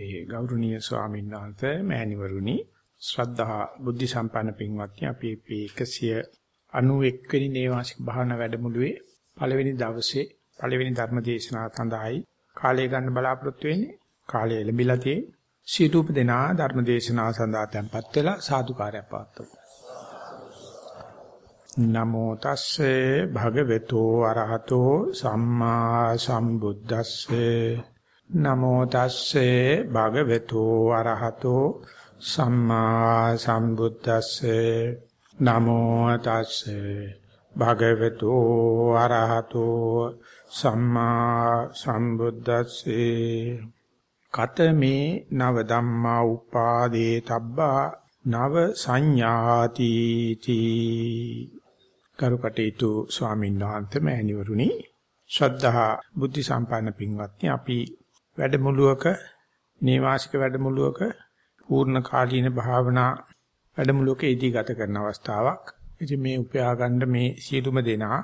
ඒ ගෞරවනීය ස්වාමීන් වහන්සේ මෑණිවරුනි ශ්‍රද්ධා බුද්ධ සම්පන්න පින්වත්නි අපි මේ 191 වෙනි නේවාසික භාවනා වැඩමුළුවේ පළවෙනි දවසේ පළවෙනි ධර්ම දේශනාව සඳහායි කාලය ගන්න බලාපොරොත්තු වෙන්නේ. කාලය ලැබිලා තියෙන්නේ සීතුප දෙනා ධර්ම දේශනාව සඳහා tempත් වෙලා සාදුකාරයක් පවත්වමු. නමෝ තස්සේ භගවතු අරහතෝ සම්මා සම්බුද්දස්සේ. නමෝ තස්සේ භගවතු අරහතෝ සම්මා සම්බුද්දස්සේ. නමෝ තස්සේ භගවතු අරහතෝ සම්මා සම්බුද්දස්සේ. කතමේ නව ධම්මා උපාදේ තබ්බා නව සංඥාති තී. කරුකටේතු ස්වාමීන් වහන්සේ මෑණිවරුනි ශ්‍රද්ධා බුද්ධ සම්පන්න පින්වත්නි අපි වැඩමුළුවක නේවාසික වැඩමුළුවක පූර්ණ කාලීන භාවනා වැඩමුළුවක ඉදී ගත කරන අවස්ථාවක්. ඉතින් මේ උපයා ගන්න මේ සියලුම දෙනා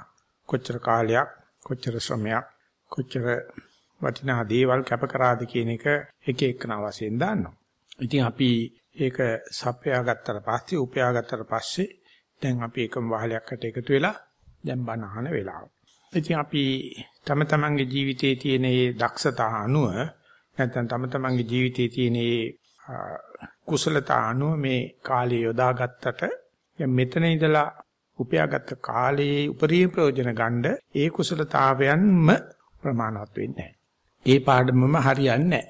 කොච්චර කාලයක් කොච්චර ශ්‍රමයක් කොච්චර වටිනා දේවල් කැප කරාද කියන එක එක එකන වශයෙන් දාන්නවා. ඉතින් අපි ඒක සපයා ගත්තට පස්සේ උපයා ගත්තට පස්සේ දැන් අපි එකම වහලයක්කට එකතු වෙලා දැන් බණ අහන වෙලාව. ඉතින් අපි තම තමන්ගේ ජීවිතයේ තියෙන මේ දක්ෂතා අනුව නැත්නම් තම තමන්ගේ ජීවිතයේ තියෙන කුසලතා අනුව මේ කාලය යොදාගත්තට දැන් මෙතන ඉඳලා උපයාගත්ත කාලයේ උපරිම ප්‍රයෝජන ගන්න ඒ කුසලතාවයන්ම ප්‍රමාණවත් වෙන්නේ ඒ පාඩමම හරියන්නේ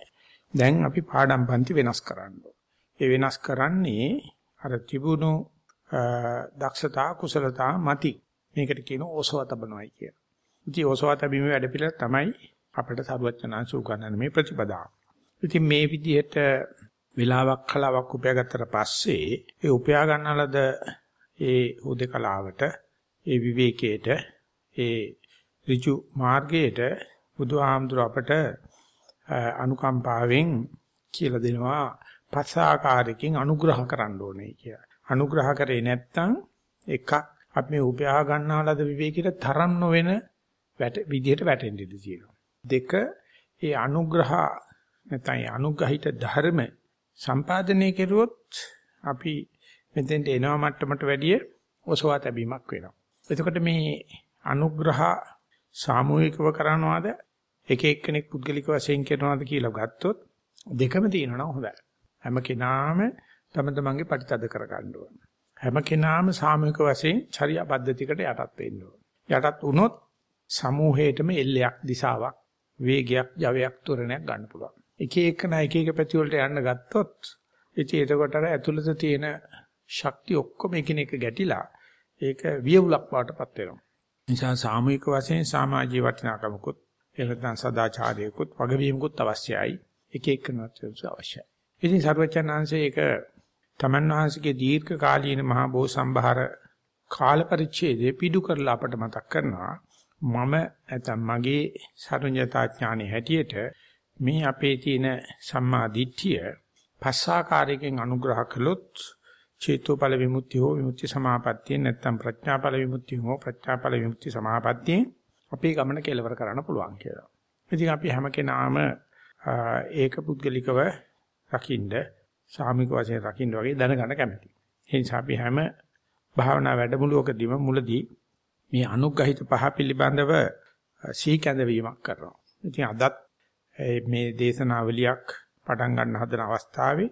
දැන් අපි පාඩම් පන්ති වෙනස් කරන්න ඒ වෙනස් කරන්නේ අර තිබුණු දක්ෂතා කුසලතා මති. මේකට කියන ඕසව තබනවායි කියලා. ඉතින් ඕසවා තැබීම වැඩ පිළිවෙල තමයි අපිට සරුවචනාංශ උගන්වන්නේ මේ ප්‍රතිපදාව. ඉතින් මේ විදිහට වෙලාවක් කලාවක් උපයාගත්තට පස්සේ ඒ උපයා ගන්නලද ඒ උදේකලාවට ඒ විවේකයට ඒ ඍජු මාර්ගයට බුදුහාමුදුර අපට අනුකම්පාවෙන් කියලා දෙනවා පස් ආකාරයකින් අනුග්‍රහ කරන්න ඕනේ කියලා. අනුග්‍රහ කරේ නැත්නම් එකක් අපි මේ උපයා ගන්නාලද විවේකීට තරම් නොවන වැට විදිහට වැටෙන්න ඉඩ තියෙනවා. දෙක ඒ අනුග්‍රහ නැත්නම් ඒ අනුග්‍රහිත ධර්ම සම්පාදනය කෙරුවොත් අපි මෙතෙන්ට එනවා මට්ටමට වැඩිය ඔසවා තැබීමක් වෙනවා. එතකොට මේ අනුග්‍රහ සාමූහිකව කරනවාද එක එක්කෙනෙක් පුද්ගලික වශයෙන් කරනවාද කියලා ගත්තොත් දෙකම තියෙනවා හොඳයි. හැම කෙනාම තම තමන්ගේ ප්‍රතිතද කර ගන්න ඕන. හැම කෙනාම සාමූහික වශයෙන් චර්යා පද්ධතියකට යටත් වෙන්න ඕන. යටත් වුණොත් සමූහයටම එල්ලයක් දිශාවක් වේගයක් ජවයක් තුරණයක් ගන්න පුළුවන්. එක එක නා එක එක පැති වලට යන්න ගත්තොත් ඉතින් එතකොට අර ඇතුළත තියෙන ශක්තිය ඔක්කොම එකිනෙක ගැටිලා ඒක වියවුලක් වටපත් වෙනවා. නිසා සාමූහික වශයෙන් සමාජීය වටිනාකමකුත් එහෙනම් සදාචාරයකුත් වගවීමකුත් අවශ්‍යයි. එක එකනත් අවශ්‍යයි. ඉතින් සර්වචනාංශයේ ඒක තමන් වහන්සේගේ දීර්ඝ කාලීන මහා බෝ සම්භාර කාල පරිච්ඡේදයේ පිටු කරලා අපට මතක් කරනවා මම නැත්නම් මගේ සරුඤ්‍යතා ඥානෙ හැටියට මේ අපේ තියෙන සම්මා දිට්ඨිය පස්සාකාරයෙන් අනුග්‍රහ කළොත් චේතෝපල විමුක්තිය හෝ විමුක්ති සමාපත්තිය නැත්නම් ප්‍රඥාපල විමුක්තිය හෝ ප්‍රඥාපල විමුක්ති සමාපත්තිය අපේ ගමන කෙලවර කරන්න පුළුවන් කියලා. ඉතින් අපි හැම කෙනාම ඒක පුද්ගලිකව රකින්න සාමික වශයෙන් රකින්න වගේ දැනගන්න කැමතියි. ඒ නිසා අපි හැම භාවනා වැඩමුළුවකදීම මුලදී මේ අනුග්‍රහිත පහ පිළිබඳව සීකැඳවීමක් කරනවා. ඉතින් අදත් මේ දේශනාවලියක් පටන් ගන්න හදන අවස්ථාවේ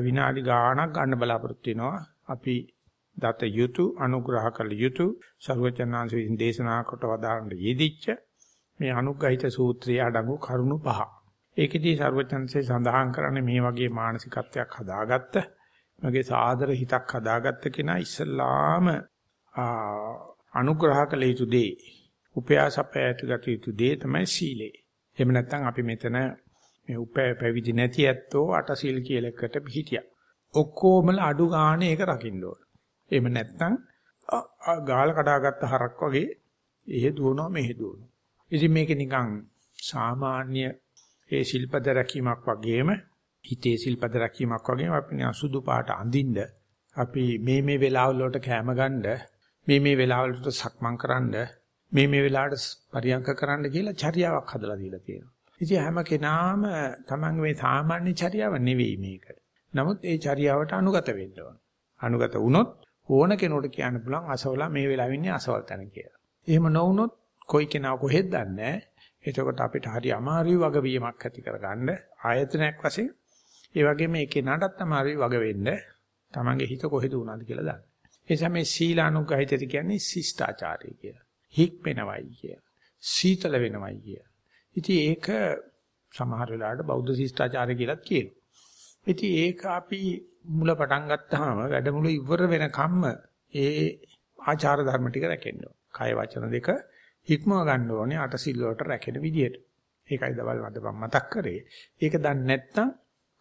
විනාඩි ගාණක් ගන්න බලාපොරොත්තු වෙනවා. අපි දත යුතු අනුග්‍රහ කළ යුතු සර්වචනාංශ විසින් දේශනා කොට වදාරන යෙදිච්ච මේ අනුග්‍රහිත සූත්‍රයේ අඩංගු කරුණු පහ. ඒකෙදී සර්වචන්සේ සඳහන් කරන්නේ මේ වගේ මානසිකත්වයක් හදාගත්ත මගේ සාදර හිතක් හදාගත්ත කෙනා ඉස්සල්ලාම අනුග්‍රහ කළ යුතු දේ උපයාසපයට ගත යුතු දේ තමයි සීලය. එහෙම නැත්නම් අපි මෙතන මේ උපය පැවිදි නැති ඇත්තෝ අටසිල් කියලා එකට පිහිටියා. ඔක්කොමල අඩු ගානේ ඒක රකින්න ඕන. එහෙම නැත්නම් ගාල කඩාගත්ත හරක් වගේ එහෙ දුවනවා මෙහෙ දුවනවා. ඉතින් මේක නිකන් සාමාන්‍ය ඒ ශිල්පද රැකීමක් වගේම හිතේ ශිල්පද රැකීමක් වගේම අපි අසුදු පාට අඳින්න අපි මේ මේ වෙලාවල් වලට කැම ගන්න මේ මේ වෙලාවලට සක්මන් කරන්න මේ මේ වෙලාවට පරියන්ක කරන්න කියලා චර්යාවක් හදලා දීලා තියෙනවා. ඉතින් හැම කෙනාම තමන් මේ සාමාන්‍ය චර්යාව නෙවෙයි මේක. නමුත් ඒ චර්යාවට අනුගත වෙන්න ඕන. අනුගත වුණොත් ඕන කෙනෙකුට කියන්න පුළුවන් අසවලා මේ වෙලාවෙ ඉන්නේ අසවල් තැන කියලා. එහෙම නොවුනොත් කොයි කෙනා කොහෙද දන්නේ එතකොට අපිට හරි අමාරුයි වගවීමක් ඇති කරගන්න ආයතනයක් වශයෙන් ඒ වගේම මේ කෙනාටත් අමාරුයි වග වෙන්න තමන්ගේ හිත කොහෙද උනාද කියලා දන්න. ඒ නිසා මේ සීලානුගහිතද කියන්නේ ශිෂ්ටාචාරය කියලා. හික් වෙනවයි කියලා. සීතල වෙනවයි කියලා. ඉතින් ඒක සමහර වෙලාවට බෞද්ධ ශිෂ්ටාචාරය කියලාත් කියනවා. ඉතින් ඒක අපි මුල පටන් ගත්තාම වැඩමුළු ඉවර වෙනකම්ම ඒ ආචාර ධර්ම ටික රැකෙන්න ඕන. කය වචන දෙක හික්මව ගන්න ඕනේ අට සිල් වලට රැකෙන විදියට. ඒකයි දවල් මම මතක් කරේ. ඒක දන්නේ නැත්නම්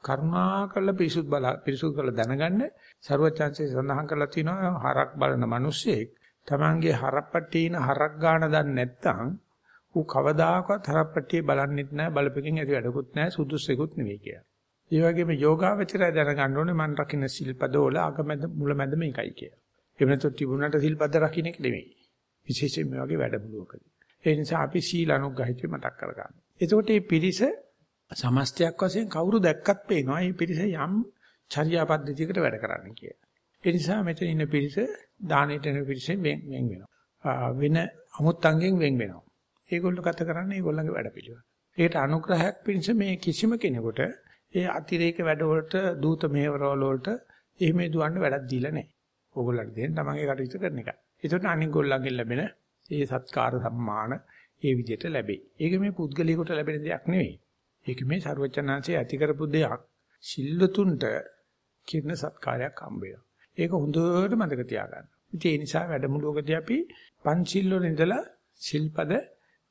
කරුණාකරලා පිරිසුදු බල පිරිසුදු කරලා දැනගන්න ਸਰවචන්සේ සඳහන් කරලා තිනවා හරක් බලන මිනිස්සෙක් තමන්ගේ හරප්පට්ටින හරක් ගාන දන්නේ නැත්නම් ඌ කවදාකවත් හරප්පට්ටිය බලන්නෙත් නැහැ බලපෙකින් ඇති වැඩකුත් නැහැ සුදුස්සෙකුත් නෙවෙයි කියලා. ඒ වගේම යෝගාවචරය දැනගන්න ඕනේ මන් රකින්න සිල්පදවල අගමැද මුලමැද මේකයි කියලා. එහෙම නැත්නම් තිබුණාට සිල්පද රකින්න එක නෙවෙයි. විශේෂයෙන් මේ වගේ වැඩමුළුවකදී. ඒ නිසා අපි සීල අනුග්‍රහිතව මතක් කරගන්න. එතකොට මේ පිරිස සමස්තයක් වශයෙන් කවුරු දැක්කත් පේනවා මේ පිරිස යම් චර්යා පද්ධතියකට වැඩ කරන්න කියලා. ඒ නිසා මෙතන ඉන්න පිරිස දානෙට එන පිරිසෙන් වෙන් වෙනවා. වෙන අමුත්තන්ගෙන් වෙන් වෙනවා. ඒගොල්ලෝ ගත කරන්නේ ඒගොල්ලන්ගේ වැඩ පිළිවෙල. ඒකට අනුග්‍රහයක් පිණිස මේ කිසිම කෙනෙකුට ඒ අතිරේක වැඩවලට දූත මෙහෙවරවල වලට එහෙම දුවන්න වැඩක් දීලා නැහැ. ඕගොල්ලන්ට දෙන්න තමන්ගේ කටයුතු කරන එකයි. ඒකට අනිත් ගොල්ලන්ගෙන් ලැබෙන ඒ සත්කාර සම්මාන ඒ විදිහට ලැබෙයි. ඒක මේ පුද්ගලිකට ලැබෙන දෙයක් නෙවෙයි. ඒක මේ ਸਰවචනාංශයේ ඇති කරපු දෙයක්. සිල්වතුන්ට කිරණ සත්කාරයක් හම්බ ඒක හොඳට මතක තියාගන්න. ඉතින් ඒ නිසා වැඩමුළුවකදී අපි පංචිල් වල ඉඳලා සිල්පද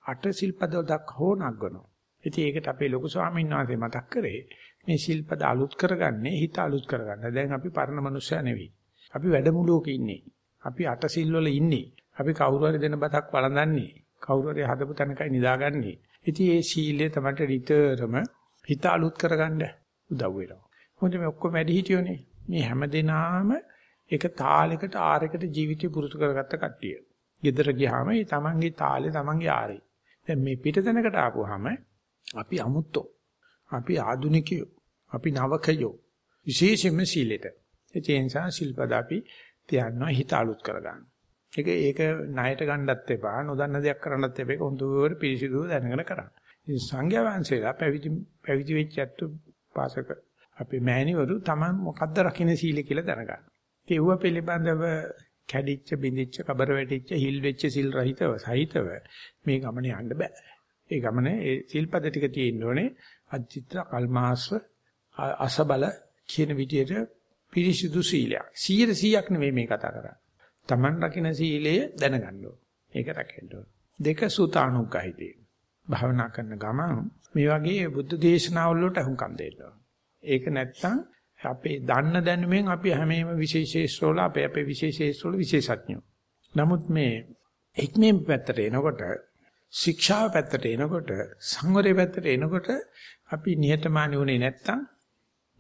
අට සිල්පද දක්වා හෝ නගනවා. ඉතින් ඒකට අපේ ලොකු ස්වාමීන් වහන්සේ මතක් කරේ මේ සිල්පද අලුත් කරගන්නේ හිත අලුත් කරගන්න. දැන් අපි පරණ මනුස්සයා නෙවෙයි. අපි වැඩමුළුවක ඉන්නේ. අපි අට සිල් වල ඉන්නේ. අපි කවුරු හරි දෙන බතක් වළඳන්නේ. කවුරු හරි හදපු තැනකයි නිදාගන්නේ. ඉතින් මේ සීලය තමයි නිතරම හිත අලුත් කරගන්න උදව් වෙනවා. මොකද මේ ඔක්කොම වැඩි හිටියෝනේ. මේ හැමදේනාම එක තාලයකට ආරයකට ජීවිතය පුරුදු කරගත්ත කට්ටිය. ගෙදර ගියාම මේ තමන්ගේ තාලේ තමන්ගේ ආරේ. දැන් මේ පිටතැනකට ආපුවාම අපි අමුත්තෝ. අපි ආදුනිකයෝ. අපි නවකයෝ. විශේෂයෙන්ම සීලෙට. ඒ නිසා සිල්පද අපි තියනවා හිත අලුත් කරගන්න. ඒක ඒක ණයට ගන්නත් එපා නොදන්න දෙයක් කරන්නත් එපා ඒක හොඳට පිළිසිදුව දැනගෙන කරන්න. ඉතින් සංඝයා වහන්සේලා පැවිදි පැවිදි වෙච්ච ඇත්තු පාසක අපේ මෑණිවරු Taman මොකද්ද රකින්න සීල කියලා දැනගන්න. ඒව පිළිබඳව කැඩිච්ච බිඳිච්ච කබර වැටිච්ච හිල් වෙච්ච සිල් රහිතව සහිතව මේ ගමනේ යන්න බෑ. ඒ ගමනේ ඒ සිල්පද ටික තියෙන්න ඕනේ අජිත්‍ර කල්මාස්ව අසබල කියන විදිහට පිරිසිදු සීලයක්. 100ක් නෙවෙයි මේ කතා කරන්නේ. Taman රකින්න සීලය දැනගන්න ඕන. ඒක රැකෙන්න ඕන. දෙක සුතානුග්ගහිතේ. භාවනා කරන ගමන් මේ වගේ බුද්ධ දේශනාවල වලට අහුම්කම් දෙන්න ඕන. ඒක නැත්තම් අපේ දන්න දැනුමෙන් අපි හැමෙම විශේෂේස්වල අපේ අපේ විශේෂේස්වල විශේෂඥයෝ. නමුත් මේ එක්මෙන් පැත්තට එනකොට ශික්ෂාව පැත්තට එනකොට සංවරයේ පැත්තට එනකොට අපි නිහතමානී වුණේ නැත්තම්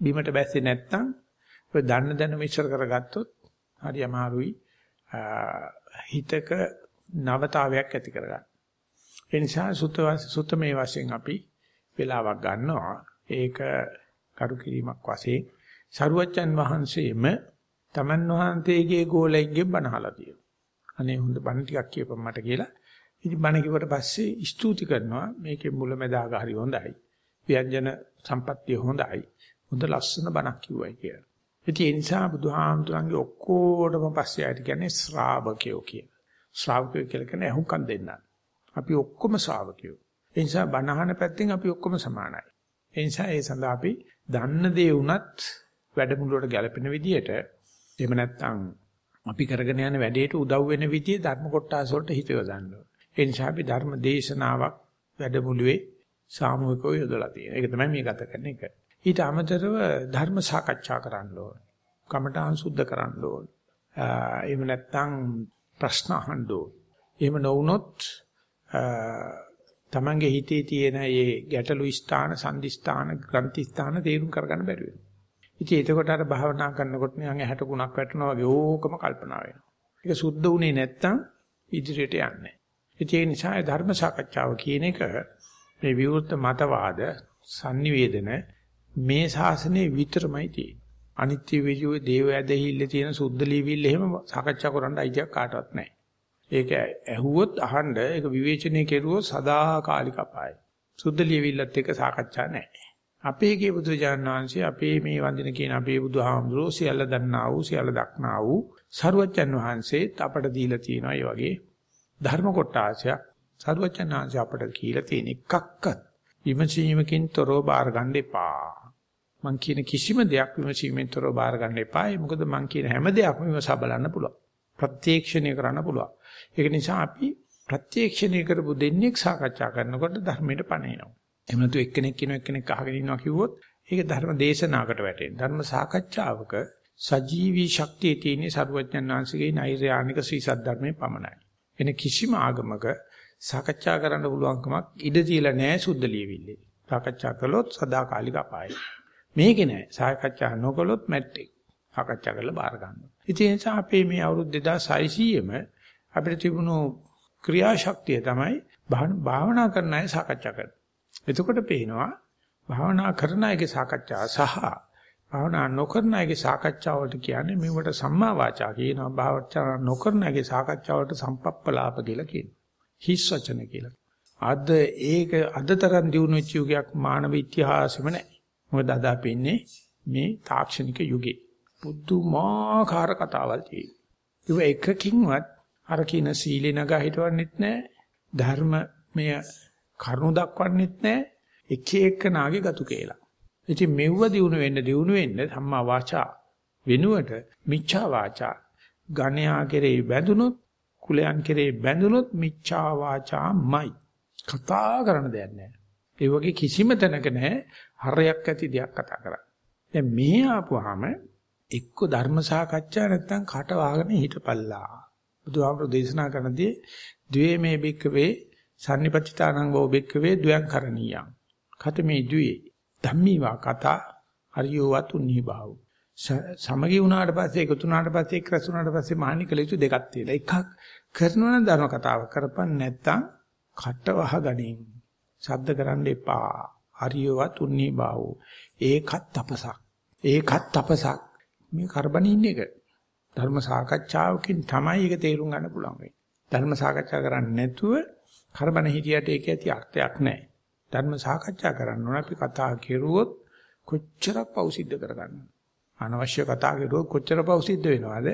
බිමට බැස්සේ නැත්තම් ඔය දන්න දැනුම ඉස්සර කරගත්තොත් හරි අමාරුයි හිතක නවතාවයක් ඇති කරගන්න. ඒ නිසා සුත සුත මේ වශයෙන් අපි වෙලාවක් ගන්නවා. ඒක කරු කිරීමක් වශයෙන් සරුවච්චන් වහන්සේම තමන් වහන්සේගේ ගෝලයෙක්ගෙන් බණහලා තියෙනවා. අනේ හොඳ බණ ටිකක් කියපන් මට කියලා. ඉතින් බණ කිව්වට පස්සේ ස්තුති කරනවා මේකේ මුලැමැදාග හරි හොඳයි. ව්‍යංජන සම්පත්තිය හොඳයි. හොඳ ලස්සන බණක් කිව්වයි කියලා. ඉතින් ඒ නිසා බුදුහාමුදුරන්ගේ ඔක්කොටම පස්සේ ආයෙත් කියන්නේ ශ්‍රාවකයෝ කියලා. ශ්‍රාවකයෝ කියලා කියන්නේ අහුම්කම් දෙන්නා. අපි ඔක්කොම ශ්‍රාවකයෝ. ඒ නිසා බණහන පැත්තෙන් අපි ඔක්කොම සමානයි. ඒ නිසා ඒ සඳහා අපි දන්න දේ වුණත් වැඩමුළුවට ගැලපෙන විදියට එහෙම නැත්නම් අපි කරගෙන යන වැඩේට උදව් වෙන විදිහේ ධර්ම කොටස් වලට හිත යොදන්න ඕනේ. ඒ නිසා අපි ධර්ම දේශනාවක් වැඩමුළුවේ සාමූහිකව යොදලා තියෙනවා. ඒක තමයි මේ ගත කරන එක. ඊට අමතරව ධර්ම සාකච්ඡා කරන්න ඕන. කමඨාන් සුද්ධ කරන්න ඕන. එහෙම නැත්නම් ප්‍රශ්න අහන්න ඕන. එහෙම නොවුනොත් තමන්ගේ හිතේ තියෙන මේ ගැටලු ස්ථාන, සංදි ස්ථාන, ග්‍රන්ථි ස්ථාන තේරුම් කරගන්න බැරි වෙනවා. ඉතින් එතකොට අර භාවනා කරනකොට නිකන් ඇහැට කුණක් වැටෙනවා වගේ ඕකම කල්පනා වෙනවා. ඒක සුද්ධ වුණේ නැත්තම් ඉදිරියට යන්නේ නැහැ. ඒ නිසා ධර්ම සාකච්ඡාව කියන එක මේ විවෘත මතවාද sannivedana මේ ශාසනයේ විතරමයි තියෙන්නේ. අනිත්‍ය විජුවේ දේව ඇදහිල්ල තියෙන සුද්ධ ලිවිල්ල එහෙම සාකච්ඡා කරන්න අයිතියක් කාටවත් නැහැ. ඒක ඇහුවොත් අහන්න ඒක විවේචනය කෙරුවොත් සදාකාලික අපායයි. සුද්ධ ලිවිල්ලත් එක්ක සාකච්ඡා නැහැ. අපේ ගේ බුදුරජාණන් වහන්සේ අපේ මේ වන්දින කියන අපේ බුදුහාමුදුරෝ සියල්ල දන්නා වූ සියල්ල දක්නා වූ සරුවච්චන් වහන්සේත් අපට දීලා තියෙනවා ඒ වගේ ධර්ම කොටාසයක් සරුවච්චන් වහන්සේ අපට කියලා තියෙන එකක්වත් විමසීමකින් තොරව බාර ගන්න එපා. මං කියන කිසිම දෙයක් විමසීමෙන් තොරව බාර ගන්න එපා. මොකද මං කියන හැම දෙයක්ම විමසා බලන්න පුළුවන්. ප්‍රත්‍යක්ෂණය කරන්න පුළුවන්. ඒක නිසා අපි ප්‍රත්‍යක්ෂණය කරපු දෙන්නෙක් සාකච්ඡා කරනකොට ධර්මයට පණිනවා. එහෙම නැතු එක්කෙනෙක් කියන එක්කෙනෙක් අහගෙන ඉන්නවා කිව්වොත් ඒක ධර්ම දේශනාවකට වැටෙන. ධර්ම සාකච්ඡාවක සජීවී ශක්තිය තියෙන සරුවඥාන් වහන්සේගේ නෛර්යානික ශ්‍රී සද්ධර්මයේ පමණයි. වෙන කිසිම ආගමක සාකච්ඡා කරන්න පුළුවන්කමක් ඉඩ තියලා නැහැ සුද්ධ ලියවිල්ලේ. සාකච්ඡා කළොත් සදාකාලික අපායයි. මේකේ නෑ. සාකච්ඡා නොකළොත් මැට්ටේ. සාකච්ඡා කරලා බාර ගන්නවා. ඉතින් ඒ නිසා අපේ මේ අවුරුදු 2600ෙම අපිට තිබුණු ක්‍රියාශක්තිය තමයි භාවනා කරන අය සාකච්ඡා කරන්නේ. එතකොට පේනවා භාවනා කරන අයගේ සාකච්ඡා සහ භාවනා නොකරන අයගේ සාකච්ඡා වලට කියන්නේ මේවට සම්මා වාචා කියනවා භාවචා නොකරන අයගේ සාකච්ඡා වලට සම්පප්පලාප කියලා කියනවා. හිස් වචන කියලා. අද ඒක අදතරන් දිනු වෙච්ච යුගයක් මානව ඉතිහාසෙම නැහැ. මොකද අද අපි ඉන්නේ මේ තාක්ෂණික යුගේ. පුදුමාකාර කතාවල් තියෙනවා. ඒක එකකින්වත් අර කින සීලේ නගා හිටවන්නෙත් නැහැ. ධර්මමය කරුණු දක්වන්නෙත් නැහැ. එක එක නාගේ ගතු කියලා. ඉතින් මෙව්ව දිනු වෙන්න දිනු වෙන්න සම්මා වාචා වෙනුවට මිච්ඡා වාචා ගණයා කෙරෙහි බැඳුනොත් කුලයන් කෙරේ බැඳුනොත් මිච්ඡා වාචාමයි. කතා කරන්න දෙයක් නැහැ. ඒ වගේ කිසිම තැනක නැහැ හරයක් ඇති දෙයක් කතා කරන්නේ. දැන් මේ ආපුවාම එක්ක ධර්ම සාකච්ඡා නැත්තම් කට වහගෙන හිටපල්ලා. බුදුහාමුදුරු දේශනා කරනදී ද්වේ මේ බික්කවේ sannipatitānaṁ වෝ බික්කවේ ද්වයං කරණීයං. කතමේ ද්වේ ධම්මීවා කතා හරියෝ වතුන්නී බාවු. සමගි වුණාට පස්සේ එකතු වුණාට පස්සේ එක් රැස් වුණාට පස්සේ මහානිකල යුතු දෙකක් තියෙනවා. එකක් කරනවා නම් ධර්ම කතාව කරපන් නැත්තම් කට වහගනින්. ශබ්ද කරන්න එපා. හරියවත් උන්නී බාවෝ. ඒකත් තපසක්. ඒකත් තපසක්. මේ කරබනින් එක. ධර්ම සාකච්ඡාවකින් තමයි ඒක තේරුම් ගන්න පුළුවන් වෙන්නේ. ධර්ම සාකච්ඡා කරන්නේ නැතුව කරබන හිටියට ඒක ඇති අර්ථයක් නැහැ. ධර්ම සාකච්ඡා කරන්න ඕන අපි කතා කෙරුවොත් කොච්චරක් පෞසිද්ධ කරගන්නවද? අනවශ්‍ය කතා කරුවොත් කොච්චර පව් සිද්ධ වෙනවද?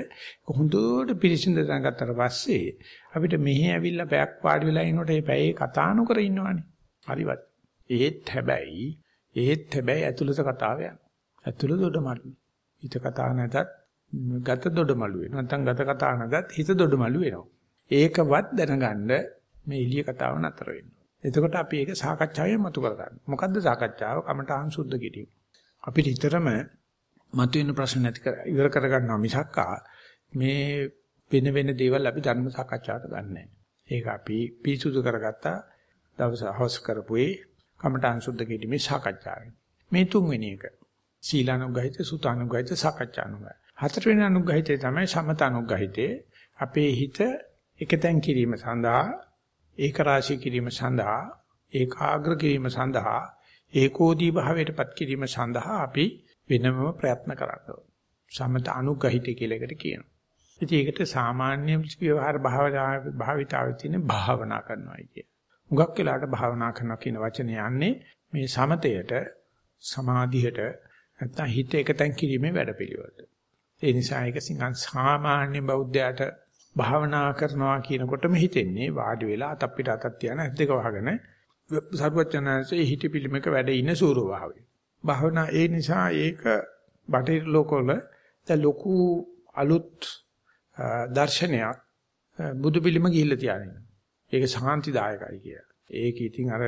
හොඳට පිළිසිඳ දැනගත්තට පස්සේ අපිට මෙහි ඇවිල්ලා පැයක් වාඩි වෙලා ඉනකොට මේ පැයේ කතා නොකර ඉන්නවනේ. හරිවත්. ඒත් හැබැයි ඒත් හැබැයි ඇතුළත කතාව යනවා. ඇතුළ දොඩමළු. හිත කතා නැතත් ගත දොඩමළු වෙනවා. නැත්නම් ගත කතා නැතත් හිත දොඩමළු වෙනවා. ඒකවත් දැනගන්න මේ එළිය කතාව නතර වෙනවා. එතකොට අපි ඒක සාකච්ඡාවෙන් මතු කරගන්න. මොකද්ද සාකච්ඡාව? කමඨාන් සුද්ධ කිරීම. අපිට ඊතරම මතුවෙන ප්‍රශ්න නැති කර ඉවර කර ගන්නවා මිසක්කා මේ වෙන වෙන දේවල් අපි ධර්ම සාකච්ඡාවට ගන්නෑ. ඒක අපි පිසුදු කරගත්තා දවස් හවස් කරපුවේ කමඨාන් සුද්ධ කිරීමේ සාකච්ඡාවෙන්. මේ තුන්වෙනි එක සීලානුගහිත සුතානුගහිත සාකච්ඡානුගහිත. හතරවෙනි අනුගහිතේ තමයි සමතානුගහිතේ අපේ හිත එකතෙන් කිරීම සඳහා ඒක රාශී කිරීම සඳහා ඒකාග්‍ර කිරීම සඳහා ඒකෝදී භාවයටපත් කිරීම සඳහා අපි වෙනමම ප්‍රයත්න කරන්න ඕන. සමත අනුගහිත කියලා එකට කියනවා. ඉතින් ඒකට සාමාන්‍ය ව්‍යවහාර භාවිතාවේ තියෙන භාවනා කරනවායි කිය. හුඟක් වෙලාට භාවනා කරනවා කියන වචනේ යන්නේ මේ සමතයට සමාධියට නැත්නම් හිත එකතෙන් කිරීමේ වැඩපිළිවෙලට. ඒ නිසා ඒක සිංහන් සාමාන්‍ය බෞද්ධයාට භාවනා කරනවා කියනකොටම හිතෙන්නේ වාඩි වෙලා අතක් පිට අතක් තියන ඇස් දෙක වහගෙන සර්වඥාන්සේ හිත පිළිමක වැඩ ඉන්න සූරභාවය. භාවනා ඒ නිසා ඒක බටහිර ලෝකවල දැන් ලොකු අලුත් දර්ශනයක් බුදු පිළිම ගිහිල්ලා තියාගෙන. ඒක ශාන්තිදායකයි කිය. ඒක ඉතින් අර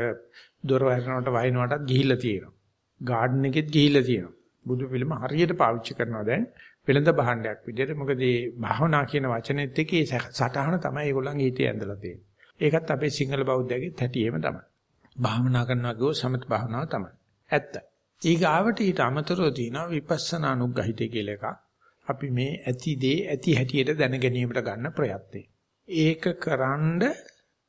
දොර වහනකට වහිනවටත් ගිහිල්ලා තියෙනවා. ගාඩන් එකෙත් ගිහිල්ලා තියෙනවා. බුදු පිළිම හරියට පාවිච්චි කරනවා දැන් වෙළඳ භාණ්ඩයක් විදිහට. මොකද මේ භාවනා කියන වචනේත් එක්කේ සටහන තමයි ඒගොල්ලන්ගේ හිතේ ඇඳලා තියෙන්නේ. ඒකත් අපේ සිංහල බෞද්ධයගේ තැටියෙම තමයි. භාවනා කරනවා කියෝ සමත භාවනාව තමයි. ඇත්ත. ඊගාවට ඊට අමතරව තියෙනවා විපස්සනා අනුග්‍රහිතය කියලා එකක්. අපි මේ ඇති දේ ඇති හැටියට දැන ගැනීමට ගන්න ප්‍රයත්නේ. ඒක කරන්ඩ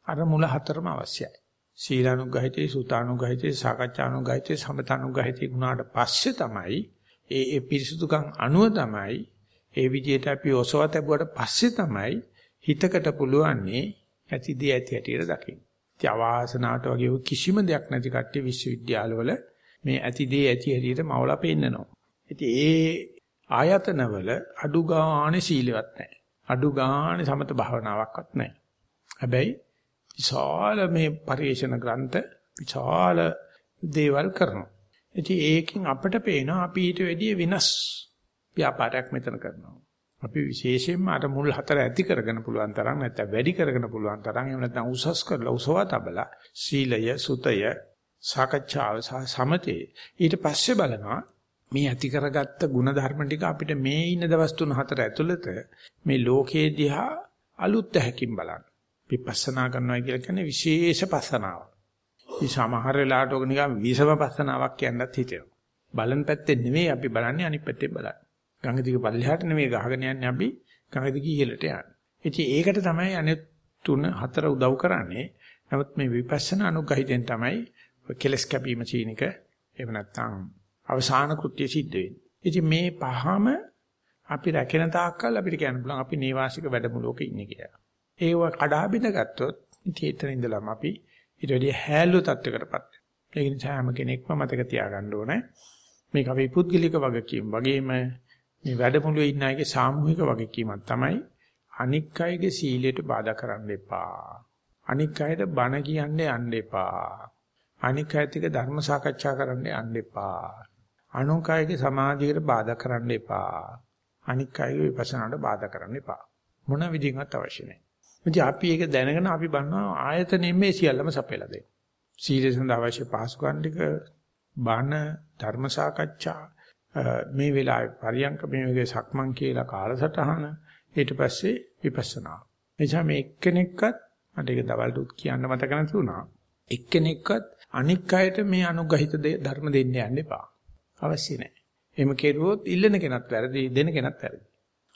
අර මුල හතරම අවශ්‍යයි. සීලානුගහිතේ සුතානුගහිතේ සාකච්ඡානුගහිතේ සමතානුගහිතේ ගුණාට පස්සේ තමයි ඒ ඒ පිරිසුදුකම් අනුව තමයි ඒ විදිහට අපි ඔසව තැබුවට පස්සේ තමයි හිතකට පුළුවන්නේ ඇතිදී ඇති හැටියට දකින්න. ඉතින් අවාසනාවට වගේ කිසිම දෙයක් නැති කට්ටිය විශ්වවිද්‍යාලවල මේ ඇතිදී ඇති හැටියට මවලා පෙන්නනවා. ඉතින් ඒ ආයතනවල අඩු ගානේ සීලවත් නැහැ. අඩු ගානේ සමත භාවනාවක්වත් නැහැ. හැබැයි විශාල මේ පරිේශන ග්‍රන්ථ විශාල දේවල් කරනවා. ඉතින් ඒකෙන් අපිට පේනවා අපි ඊට වැඩිය වෙනස් ව්‍යාපාරයක් මෙතන කරනවා. අපි විශේෂයෙන්ම අර මුල් හතර ඇති කරගෙන පුළුවන් තරම් නැත්නම් වැඩි කරගෙන පුළුවන් තරම් එහෙම නැත්නම් උසස් කරලා උසවා තබලා සීලය සුතය සාකච්ඡාව සහ සමතේ ඊට පස්සේ බලනවා මේ ඇති කරගත්ත ಗುಣධර්ම ටික අපිට මේ ඉන්න දවස් තුන හතර ඇතුළත මේ ලෝකයේ දිහා අලුත් ඇහැකින් බලන්න. විපස්සනා කරනවා කියලා කියන්නේ විශේෂ පස්සනාවක්. මේ සමහර වෙලාවට ඔක නිකන් විසම පස්සනාවක් කියන්නත් හිතෙනවා. බලන පැත්තෙන් නෙමෙයි අපි බලන්නේ අනිත් පැත්තෙන් බලන්නේ. ගංගා දිග පල්ලෙහාට නෙමෙයි ගහගෙන යන්නේ අපි ගංගා දිග ඉහළට යන්නේ. ඉතින් ඒකට තමයි අනිත් තුන හතර උදව් කරන්නේ. නමුත් මේ විපස්සනා අනුගහිතෙන් තමයි කෙලස් කැපීම චීනික එහෙම නැත්නම් අවසාන කෘත්‍ය සිද්ධ වෙන්නේ. ඉතින් මේ පහම අපි රැකෙන තාක්කල් අපිට කියන්න පුළුවන් අපි නේවාසික වැඩමුළුවක ඉන්නේ කියලා. ඒව කඩා බිඳ ගත්තොත් ඉතින් එතන ඉඳලාම අපි ඊට වැඩිය හැලු තත්වයකටපත් වෙනවා. ඒ නිසා හැම කෙනෙක්ම මතක තියාගන්න ඕනේ මේක අපි පුද්ගලික වගකීම් වගේම මේ වැඩමුළුවේ ඉන්න අයගේ සාමූහික වගකීමක් තමයි අනික් අයගේ සීලයට බාධා කරන්න එපා. අනික් අයට බණ කියන්න යන්න එපා. අනික් අයත් එක්ක ධර්ම සාකච්ඡා කරන්න යන්න එපා. අනුක් අයගේ සමාධියට බාධා කරන්න එපා. අනික් අයගේ විපස්සනාට බාධා කරන්න එපා. මොන විදිහකට අවශ්‍ය නැහැ. ඉතින් අපි ඒක දැනගෙන අපි බන්නවා ආයතනෙම මේ සියල්ලම සපයලා දෙන්න. සීල සඳහා අවශ්‍ය පහසුකම් ටික බණ ධර්ම සාකච්ඡා මේ වෙලාවේ පරියන්ක මේ වගේ සක්මන් කියලා කාලසටහන ඊට පස්සේ විපස්සනා. එනිසා මේ එක්කෙනෙක්වත් මට ඒක දවල්ට උත් කියන්න මතක නැතුණා. එක්කෙනෙක්වත් අනික් අයට මේ අනුගහිත ධර්ම දෙන්න යන්න එපා. අවශ්‍ය නැහැ. එහෙම කෙරුවොත් ඉල්ලන කෙනත් වැරදි, දෙන කෙනත් වැරදි.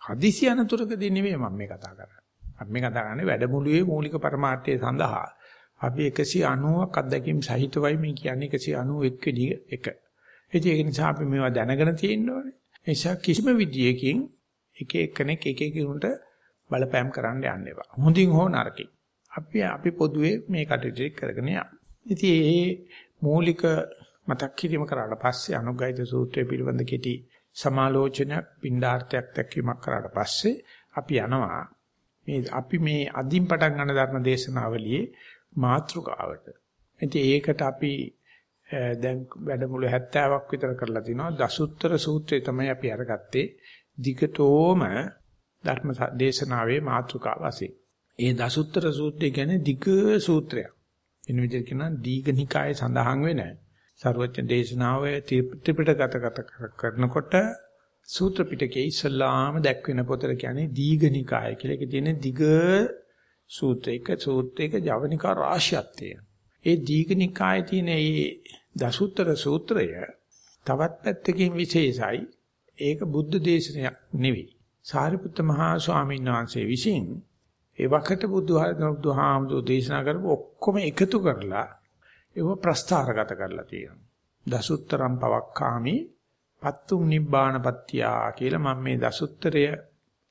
හදිසි අනතුරකදී නෙමෙයි මම මේ කතා කරන්නේ. අපි මේ කතා කරන්නේ වැඩමුළුවේ මූලික පරමාර්ථය සඳහා අපි 190ක් අත්දැකීම් සහිතවයි මේ කියන්නේ 191 වෙනි එක. ඒක නිසා අපි මේවා දැනගෙන තියෙන්න ඕනේ. ඒ නිසා කිසිම විදියකින් එක එක්කෙනෙක් එක එකිනුට බලපෑම් කරන්න යන්න එපා. හොඳින් හෝ නරකින්. අපි අපි පොදුවේ මේ කටයුතු කරගෙන යමු. ඉතින් මේ මූලික මතක් කිරීම කරාට පස්සේ අනුග්‍රහිත සූත්‍රය පිළිබඳ කෙටි සමාලෝචනයක් පින්ඩාර්ථයක් දැක්වීමක් කරාට පස්සේ අපි යනවා මේ අපි මේ අදින් පටන් ගන්න ධර්ම දේශනාවලියේ මාතෘකාවට. ඉතින් ඒකට අපි දැන් වැඩමුළු 70ක් විතර කරලා තිනවා. දසුත්තර සූත්‍රය තමයි අපි අරගත්තේ. දිගටෝම ධර්ම දේශනාවේ මාතෘකාව වශයෙන්. ඒ දසුත්තර සූත්‍රය කියන්නේ දිග සූත්‍රයක්. වෙන විදිහට කියනවා දීඝනිකායේ සඳහන් වෙන සර්වඥ දේශනාවේ ත්‍රිපිටකගත කරනකොට සූත්‍ර පිටකයේ ඉස්ලාම දැක්වෙන පොතට කියන්නේ දීඝනිකාය කියලා. ඒකේ තියෙන දිග සූත්‍රයක සූත්‍රයක ජවනිකා රාශියක් තියෙනවා. ඒ දීඝනිකායේ තියෙන මේ දසුත්තර සූත්‍රය තවත් පැත්තකින් විශේෂයි. ඒක බුද්ධ දේශනයක් නෙවෙයි. සාරිපුත්ත මහා ස්වාමීන් වහන්සේ විසින් ඒ වකට බුදුහාමුදුරු දේශනා කරපු ඔක්කොම එකතු කරලා ඒව ප්‍රස්තාරගත කරලා තියෙනවා. දසුත්තරම් පවක්කාමි පත්තුම් නිබ්බානපත්තියා කියලා මම මේ දසුත්තරය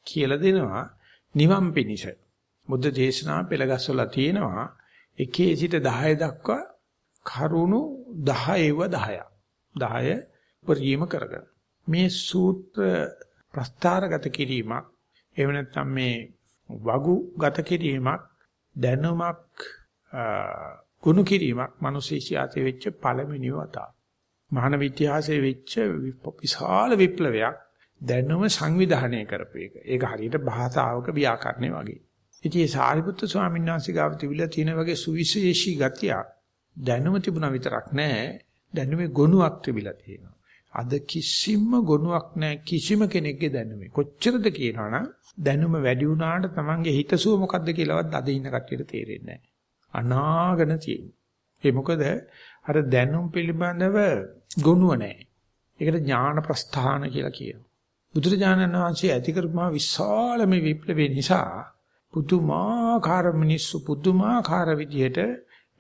කියලා දෙනවා නිවන් පිනිස. බුද්ධ දේශනා පෙළගස්සලා තියෙනවා එකේ සිට 10 දක්වා කරුණු 10ව 10ක්. 10 පරියම කරගෙන. මේ සූත්‍ර ප්‍රස්තාරගත කිරීමක් එහෙම නැත්නම් මේ වගු ගත කිරීමක් දැනුමක් ගුණ කිරීමක් මිනිස් ඉතිහාසයේ වෙච්ච පළවෙනි වතාව. මානව ඉතිහාසයේ වෙච්ච විශාල විප්ලවයක් දැනුම සංවිධානය කරපු එක. ඒක හරියට භාෂාවක ව්‍යාකරණය වගේ. ඉතින් ඒ සාරිපුත්‍ර ස්වාමීන් වහන්සේ ගාව තිබිලා තියෙන වගේ සුවිශේෂී ගතියක් දැනුම තිබුණා විතරක් නෑ දැනුමේ ගුණයක් තිබිලා තියෙනවා. අද කිසිම ගුණයක් නෑ කිසිම කෙනෙක්ගේ දැනුමේ. කොච්චරද කියනවනම් දැනුම වැඩි වුණාට Tamange හිතසුව මොකද්ද කියලාවත් අද ඉන්න කට්ටියට තේරෙන්නේ නෑ. අනාගන තියෙන්නේ. ඒ මොකද අර දැනුම පිළිබඳව ගුණුව නෑ. ඒකට ඥාන ප්‍රස්ථාන කියලා කියනවා. බුදුරජාණන් වහන්සේ ඇති කරපුමා විශාල මේ විප්ලවය නිසා පුදුමාකාර මිනිස්සු පුදුමාකාර විදියට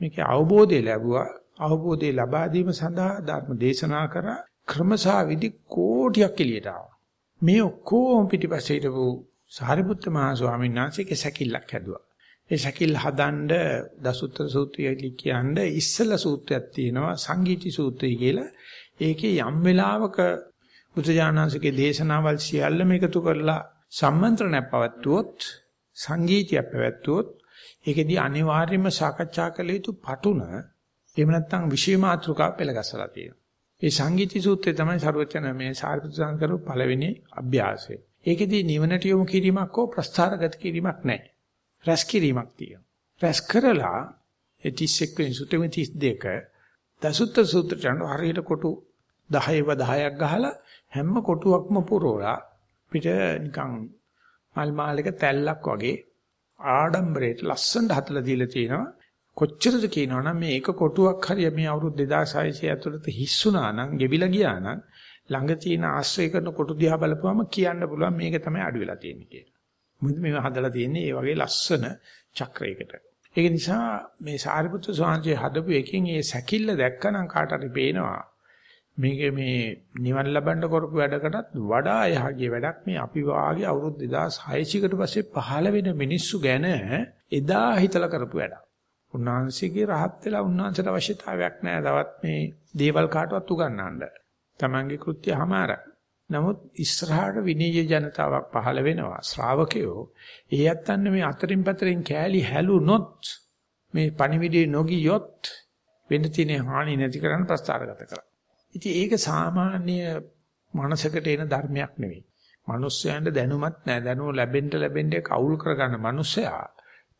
මේකේ අවබෝධය ලැබුවා. අවබෝධය ලබා දීම සඳහා ධර්ම දේශනා කරා ක්‍රමසා විදි කෝටියක් එළියට ආවා. මේ ඔක්කොම පිටිපස්සේ හිටපු සාරිපුත්ත මහ ස්වාමීන් වහන්සේගේ සැකිල්ලක් හැදුවා. ඒ සැකිල්ල හදන්න දසුත්තර සූත්‍රය කියන්නේ ඉස්සල සූත්‍රයක් තියෙනවා සංගීති සූත්‍රය කියලා. ඒකේ යම් වෙලාවක බුදුජානනාංශගේ දේශනාවල් සියල්ලම එකතු කරලා සම්මන්ත්‍රණයක් පවත්වුවොත් සංගීතයක් පැවැත්වුවොත් ඒකෙදී අනිවාර්යයෙන්ම සාකච්ඡා කළ යුතු පටුන එහෙම නැත්නම් විශේෂ මාතෘකාව පෙළගස්සලා තියෙනවා. ඒ සංගීති සූත්‍රය තමයි ਸਰවචන මේ සාරිපුත්‍ර සංකරු පළවෙනි අභ්‍යාසය. ඒකෙදී නිවනට යොමු කිරීමක් හෝ ප්‍රස්ථාරගත කිරීමක් නැහැ. රැස් කිරීමක් තියෙනවා. රැස් කරලා ඒ 31 වෙනි සූත්‍රෙම 32 දසුත්ත සූත්‍රයන් හරියට කොටු 10ව 10ක් ගහලා හැම කොටුවක්ම පුරවලා පිට නිකන් මල් මාලයක තැල්ලක් වගේ ආඩම්බරයට ලස්සනට හදලා දීලා තියෙනවා. කොච්චරද කියනවනම් මේ එක කොටුවක් හරිය මේ අවුරුදු 2600 ඇතුළත හිස්සුනා නම් ගෙවිලා ගියා නම් ළඟ තියෙන ආශ්‍රය කරන කොටු දිහා බලපුවම කියන්න පුළුවන් මේක තමයි අඩු වෙලා තියෙන්නේ කියලා. මොකද මේව හදලා තියෙන්නේ ඒ වගේ ලස්සන චක්‍රයකට. ඒක නිසා මේ සාරිපුත්‍ර ස්වාමීන් හදපු එකකින් ඒ සැකිල්ල දැක්කනම් කාට හරි පේනවා. මේක මේ නිවන් ලබන්න කරපු වැඩකටත් වඩා යහගේ වැඩක් මේ අපි වාගේ අවුරුදු 2600කට පස්සේ පහළ වෙන මිනිස්සු ගැන එදා හිතලා කරපු වැඩක්. උන්වහන්සේගේ රහත් වෙලා උන්වහන්සේට අවශ්‍යතාවයක් නැහැ. තවත් මේ දේවල් කාටවත් උගන්වන්න. Tamange කෘත්‍ය හමාරයි. නමුත් ඉස්සරහට විනීය ජනතාවක් පහළ වෙනවා ශ්‍රාවකයෝ. ඒ යත්තන්න මේ අතරින් පතරින් කෑලි හැලුනොත් මේ පණිවිඩේ නොගියොත් වෙන්න තියෙන හානි නැති කරන්න ප්‍රස්තාරගත කරා. ඉතින් ඒක සාමාන්‍ය මනසකට එන ධර්මයක් නෙවෙයි. මිනිස්යන්ට දැනුමත් නැහැ. දැනුම ලැබෙන්න ලැබෙන්න කවුල් කරගන්න මිනිසයා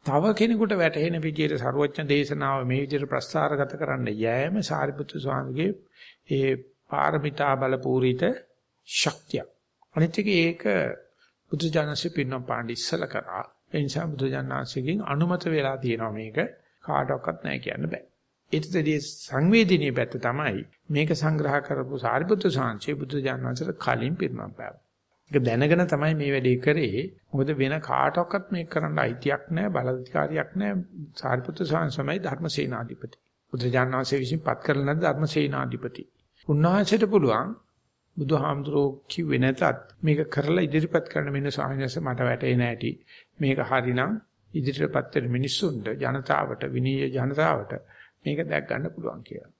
තව කෙනෙකුට වැටහෙන විදිහට ਸਰවඥ දේශනාව මේ විදිහට ප්‍රස්තාරගත කරන්න යෑම සාරිපුත්තු ස්වාමීගේ ඒ පාරමිතා බල පූරිත ශක්තිය. අනිත් එක ඒක බුදුජානසෙ පින්නම් පාණ්ඩ ඉස්සල කරා. ඒ නිසා බුදුජානනාංශගෙන් අනුමත වෙලා තියෙනවා මේක කාටවත් නැහැ කියන්න බෑ. ඊටදී සංවේදීනීය පැත්ත තමයි මේක සංග්‍රහ කරපු සාරිපුත්‍ර සාංශේ බුදුජානනාංශට කලින් පින්නම් පෑවා. ඒක දැනගෙන තමයි මේ වැඩේ කරේ. මොකද වෙන කාටවත් මේක කරන්න අයිතියක් නැහැ, බලධාරියක් නැහැ. සාරිපුත්‍ර සාංශමයි ධර්මසේනාධිපති. බුදුජානනාංශයේ විසින් පත් කරලා නැද්ද ධර්මසේනාධිපති. උන්වහන්සේට පුළුවන් බුදුහාමුදුරෝ කිව්වේ නැතත් මේක කරලා ඉදිරිපත් කරන මෙන්න සාහනස මට වැටේ නැටි මේක හරිනම් ඉදිරියටපත් වෙන මිනිස්සුන්ට ජනතාවට විනීය ජනතාවට මේක දැක් ගන්න පුළුවන් කියලා.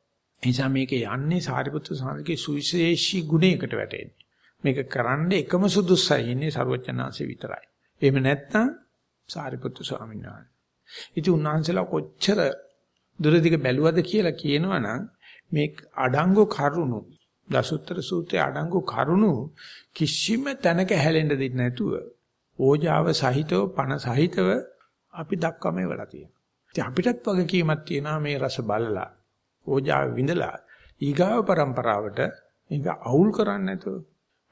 ඒ නිසා මේක යන්නේ සාරිපුත්‍ර සාමගේ සුවිශේෂී ගුණයකට වැටෙන්නේ. මේක කරන්න එකම සුදුසයි ඉන්නේ ਸਰවඥාන්සේ විතරයි. එහෙම නැත්නම් සාරිපුත්‍ර ස්වාමීන් වහන්සේ. ඉතින් උන්වහන්සේලා කොච්චර දුරදිග බැලුවද කියලා කියනවනම් මේ අඩංගු කරුණු දසුත්තර සූත්‍රයේ අඩංගු කරුණු කිසිම තැනක හැලෙන්න දෙන්නේ නැතුව ඕජාව සහිතව පණ සහිතව අපි දක්වම වෙලා තියෙනවා. ඉතින් අපිටත් වගකීමක් තියෙනවා මේ රස බලලා ඕජාව විඳලා ඊගාව પરම්පරාවට මේක අවුල් කරන්නේ නැතුව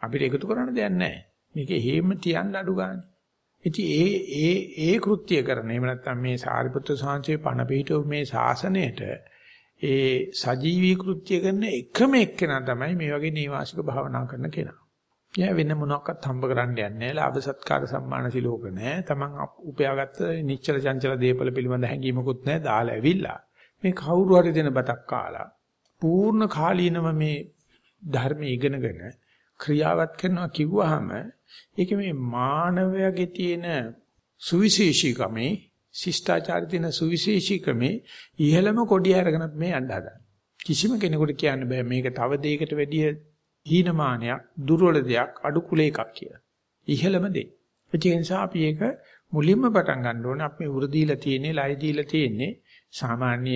අපිට එකතු කරන්න දෙයක් නැහැ. මේක හේම තියන්න අඩු ගන්න. ඉතින් ඒ ඒ ඒ කෘත්‍ය කරන එහෙම නැත්නම් මේ සාරිපුත්‍ර සාංශේ පණ පිටව මේ ශාසනයට ඒ සජීවී කෘත්‍ය කරන එකම එක්කෙනා තමයි මේ වගේ නීවාසික භාවනා කරන කෙනා. එයා වෙන මොනක්වත් හම්බ කරන්න යන්නේ නැහැ. ලාභ සත්කාර සම්මාන සිලෝක නැහැ. Taman උපයාගත්ත නිශ්චල චංචල දේපල පිළිබඳ හැඟීමකුත් නැහැ. දාලා ඇවිල්ලා මේ කවුරු හරි දෙන බතක් කාලා පූර්ණ කාලීනව මේ ධර්ම ඉගෙනගෙන ක්‍රියාවත් කරනවා කිව්වහම ඒක මේ මානවයාගේ තියෙන සුවිශේෂීකමේ ශිෂ්ටාචාරය තියෙන සුවිශේෂීකමේ ඉහළම කොඩිය අරගෙනත් මේ යන්න හදන. කිසිම කෙනෙකුට කියන්න බෑ මේක තව දෙයකට වැඩිය හීනමානයක්, දුර්වල දෙයක්, අඩු කුලයකක් කියලා. ඉහළම දෙය. ඒ නිසා අපි ඒක මුලින්ම පටන් ගන්න ඕනේ. අපි උර දීලා තියෙන්නේ, ලයි දීලා තියෙන්නේ සාමාන්‍ය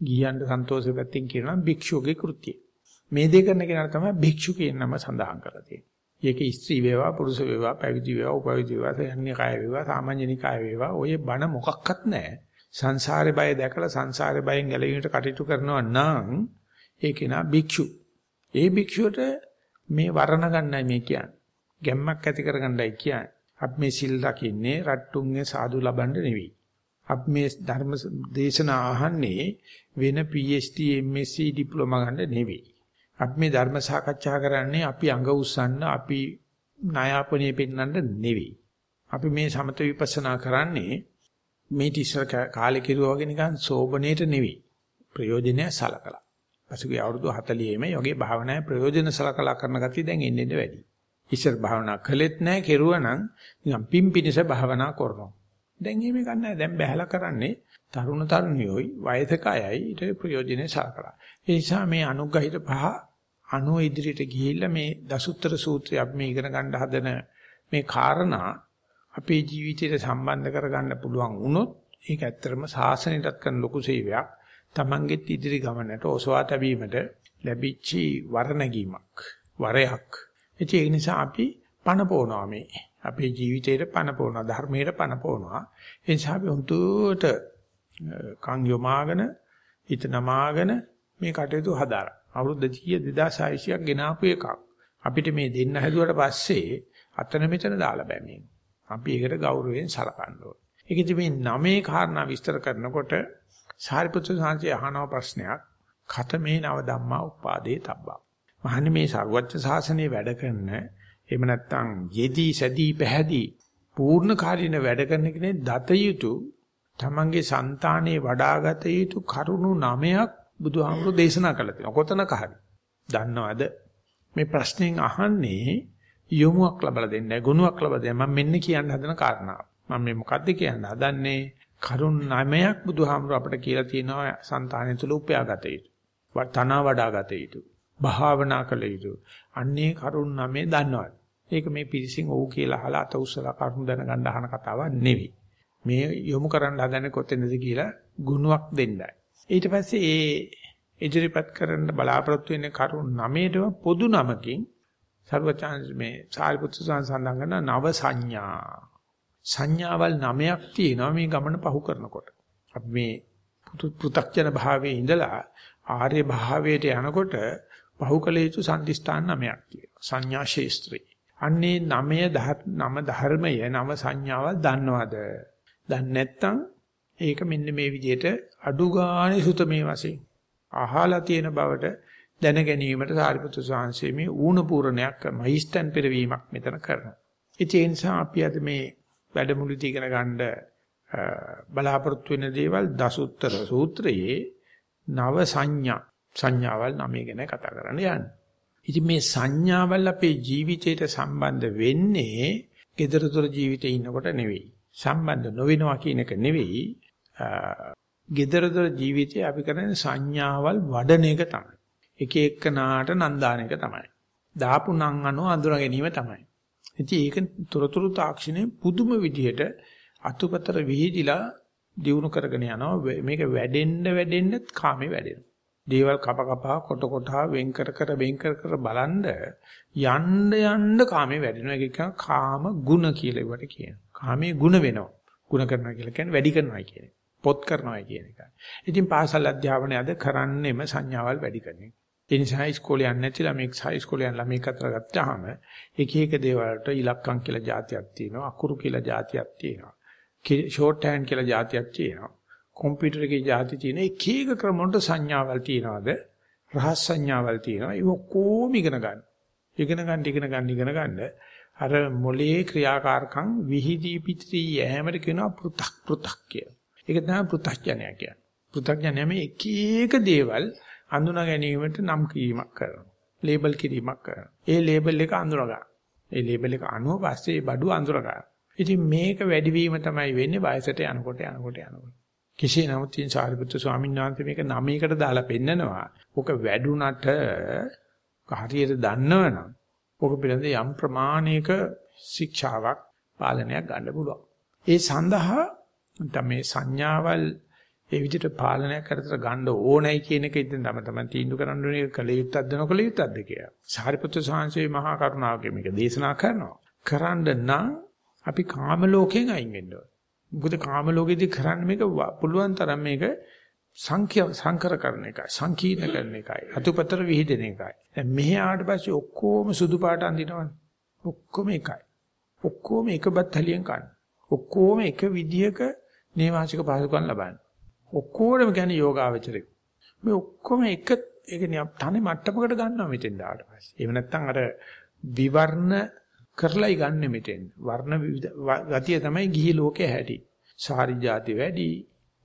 ගියන්ට සන්තෝෂ පැත්තෙන් කියනවා භික්ෂුවගේ කෘත්‍යය. මේ දෙක කරන කෙනාට තමයි භික්ෂු කියන නම සඳහන් කරලා තියෙන්නේ. ඒක ස්ත්‍රී වේවා පුරුෂ වේවා පැවිදි වේවා උපවිදි වේවා සයන්නිකාය වේවා සාමාන්‍යනිකාය වේවා ඔය බණ මොකක්වත් නැහැ. සංසාරේ බය දැකලා සංසාරේ බයෙන් ගැලවීමට කටයුතු කරනවා නම් ඒක නා භික්ෂු. ඒ භික්ෂුවට මේ වරණ ගන්නයි මේ කියන්නේ. ගැම්මක් ඇති කරගන්නයි කියන්නේ. අපි මේ සිල් රකින්නේ රට්ටුන්ගේ සාදු ලබන්න නෙවෙයි. අපි මේ ධර්ම දේශනා අහන්නේ වෙන PhD MSc ඩිප්ලෝමා ගන්න නෙවෙයි. අපි මේ ධර්ම සාකච්ඡා කරන්නේ අපි අඟ උස්සන්න අපි ණයාපනේ පෙන්වන්න නෙවෙයි. අපි මේ සමත විපස්සනා කරන්නේ මේ තිස්සර කාලේ කිරුවා වගේ නිකන් සෝබනේට නෙවෙයි. ප්‍රයෝජනය සලකලා. පසුගිය අවුරුදු 40 මේ වගේ භාවනාවේ ප්‍රයෝජන සලකලා කරන ගතිය දැන් එන්නේ එන්නේ වැඩි. ඉස්සර භාවනා කළෙත් නැහැ කෙරුවා නම් නිකන් පිම්පිනිස භාවනා කරනවා. දැන් එහෙම ගන්නෑ. දැන් බහැලා කරන්නේ තරුණ තරුණියෝයි වයසක අයයි ඊට ප්‍රයෝජනේ සලකලා. ඒ නිසා මේ අනුග්‍රහිත පහ අනු ඉදිරියට ගිහිල්ලා මේ දසුත්තර සූත්‍රය අපි මේ ඉගෙන ගන්න හදන මේ කාරණා අපේ ජීවිතයට සම්බන්ධ කරගන්න පුළුවන් වුණොත් ඒක ඇත්තටම සාසනයටත් කරන ලොකු සේවයක්. Tamanget ඉදිරි ගමනට ඔසවා තැබීමට ලැබිච්ච වරණගීමක් වරයක්. ඒ නිසා අපි පණ පොනවා මේ. අපේ ජීවිතේට පණ පොනවා ධර්මයට පණ පොනවා. ඒ නිසා අපි හුදුට කන් යොමාගෙන හිත නමාගෙන මේ කටයුතු හදාරා. අවුරුදු 2600ක් ගෙනාපු එකක්. අපිට මේ දෙන්න හැදුවට පස්සේ අතන මෙතන දාලා බෑ මේ. අපි ඒකට ගෞරවයෙන් සලකන්න ඕනේ. ඒකෙදි මේ නමේ කාරණා විස්තර කරනකොට සාරිපුත්‍ර සාංශය අහනව ප්‍රශ්නයක් ඛතමේ නව ධම්මා උපාදේ තබ්බා. මහන්නේ මේ සරුවච්ච සාසනයේ වැඩ කරන එහෙම නැත්නම් යෙදී සැදී පැහැදී පූර්ණ කාර්යන වැඩ කරන කෙනේ දත යුතු තමන්ගේ సంతානේ වඩාගත යුතු කරුණු නමයක් බුදුහාමුදුරු දේශනා කළා තියෙනවා. කොතනක හරි. දන්නවද? මේ ප්‍රශ්نين අහන්නේ යොමුක් ලබලා දෙන්නේ ගුණයක් ලබා දෙන්නේ මම මෙන්න කියන්න හදන කාරණාව. මම මේ මොකද්ද කියන්න හදන්නේ? කරුණ නමයක් බුදුහාමුදුර අපිට කියලා තියෙනවා సంతානය තුළ උපයාගත යුතු. වර්තනා වඩාගත යුතු. භාවනා කළ යුතු. අන්නේ කරුණ නමේ දන්නවද? ඒක මේ පිරිසින් ඔව් කියලා අහලා අත උස්සලා කරුණ දැනගන්න අහන කතාවක් නෙවෙයි. මේ යොමු කරන්න හදන්නේ කොතැනද කියලා ගුණයක් දෙන්නයි. ඊට පස්සේ ඒ ඉදිරිපත් කරන්න බලාපොරොත්තු වෙන කරුණ නමේටම පොදු නමකින් සර්වචාන්ස් මේ සාරිපුත්‍ර සඳහන් කරන නව සංඥා සංඥාවල් නමයක් තියෙනවා මේ ගමන පහු කරනකොට. අපි මේ පෘ탁ජන භාවයේ ඉඳලා ආර්ය භාවයට යනකොට පහුකල යුතු සම්දිස්ථාන නමයක් තියෙනවා. සංඥා ශේස්ත්‍රය. අන්නේ නමය නම ධර්මය නම සංඥාවල් දන්නවද? දන්නේ නැත්නම් ඒක මෙන්න මේ විදිහට අඩු ගානේ සුත මේ වශයෙන් අහලා තියෙන බවට දැන ගැනීමට සාරිපුත්‍ර සාංශයේ මේ ඌණ පූර්ණයක් කරනවා. හිස්තන් පෙරවීමක් මෙතන කරනවා. ඒ නිසා අපි අද මේ වැඩමුළුදී ඉගෙන ගන්න බලාපොරොත්තු වෙන දේවල් දසුත්තර සූත්‍රයේ නව සංඥා සංඥාවල් නමේ ගැන කතා කරන්න යන්නේ. ඉතින් මේ සංඥාවල් අපේ ජීවිතයට සම්බන්ධ වෙන්නේ gedara dora ජීවිතේ ඉන්නකොට නෙවෙයි. සම්බන්ධ නොවෙනවා කියන එක නෙවෙයි. Gedara dora ජීවිතේ අපි කරන්නේ සංඥාවල් වඩන එක තමයි. එක එක්කනාට නන්දාන එක තමයි. දාපු නම් අනු අඳුර ගැනීම තමයි. ඉතින් ඒක තොරතුරු තාක්ෂණය පුදුම විදිහට අතුපතර විහිදිලා දියුණු කරගෙන යනවා. මේක වැඩෙන්න වැඩෙන්න කාමේ වැඩෙනවා. දේවල් කප කපා කොට කොටා වෙන් කර කර වෙන් කර කර බලන්ද යන්න යන්න කාමේ වැඩෙනවා. ඒක කියන කාම ගුණ කියලා ඒවට කියනවා. කාමේ ගුණ වෙනවා. ගුණ කරනවා කියලා කියන්නේ වැඩි කරනවා කියන්නේ. පොත් කරනවා කියන එක. ඉතින් පාසල් අධ්‍යාපනය අද කරන්නේම සංඥාවල් වැඩි කරන එක. ඒ නිසා ඉස්කෝලේ යන්නේ නැති ළමෙක් හයිස්කෝලේ යන ළමෙක් අතර ගත්තාම එක එක දේවල්ට ඉලක්කම් කියලා જાතියක් තියෙනවා, අකුරු කියලා જાතියක් තියෙනවා. ෂෝට් හෑන්ඩ් කියලා જાතියක් තියෙනවා. කම්පියුටර් එකේ જાති තියෙන එක එක ක්‍රම වලට සංඥාවල් තියනවාද? රහස් සංඥාවල් තියෙනවා. ඒක කොහොම ඉගෙන ගන්න. ඉගෙන ගන්න ඉගෙන ගන්න ඉගෙන ගන්න අර මොලේ ක්‍රියාකාරකම් විහිදී පිටී යෑමට කියනවා පෘ탁 පෘ탁 කියලා. ඒක තමයි පෘ탁ඥය කියන්නේ. පෘ탁ඥය මේ එක එක දේවල් අඳුනා ගැනීමට නම් කිරීමක් කරනවා. ලේබල් කිරීමක් කරනවා. ඒ ලේබල් එක අඳුර ගන්න. ඒ ලේබල් එක අනුව පස්සේ ඒ බඩුව අඳුර ගන්න. ඉතින් මේක වැඩිවීම තමයි වෙන්නේ වයසට යනකොට යනකොට යනකොට. කෙසේ නමුත් ඉතින් සාරිපුත්‍ර ස්වාමීන් වහන්සේ මේක නමයකට දාලා පෙන්නනවා. ඔක වැඩුණට හරියට දන්නවනම් ඔක පිළිබඳ යම් ප්‍රමාණයක ශික්ෂාවක් පාලනයක් ගන්න පුළුවන්. ඒ සඳහා තමයි සංඥාවල් ඒ විදිහට පාලනයක් කරතර ගන්න ඕනයි කියන එක ඉතින් තම තමන් තීන්දුව කරන්න ඕනේ කල යුත්තක්ද නොකල යුත්තක්ද කියලා. සාරිපුත්‍ර සාංශේ මහා කරුණාවක මේක දේශනා කරනවා. කරන්න නම් අපි කාම ලෝකයෙන් අයින් වෙන්න ඕනේ. මොකද කාම ලෝකෙදී කරන්න මේක පුළුවන් තරම් මේක සංඛ්‍ය සංකර කරන එකයි සංකීර්ණ කරන එකයි අතුපතර විහිදෙන එකයි දැන් මෙහි ආවට පස්සේ ඔක්කොම සුදු පාට අඳිනවනේ ඔක්කොම එකයි ඔක්කොම එකපත් හලියෙන් කන්න ඔක්කොම එක විදියක නේවාසික පහසුකම් ලබන්නේ ඔක්කොරම කියන්නේ යෝගාවචරේ. මේ ඔක්කොම එක ඒක තනි මට්ටමකට ගන්නවා මෙතෙන් දාට පස්සේ. එහෙම නැත්නම් අර විවර්ණ කරලායි ගන්නෙ මෙතෙන්. වර්ණ ගතිය තමයි ගිහි ලෝකේ හැටි. සාරි જાති වැඩි,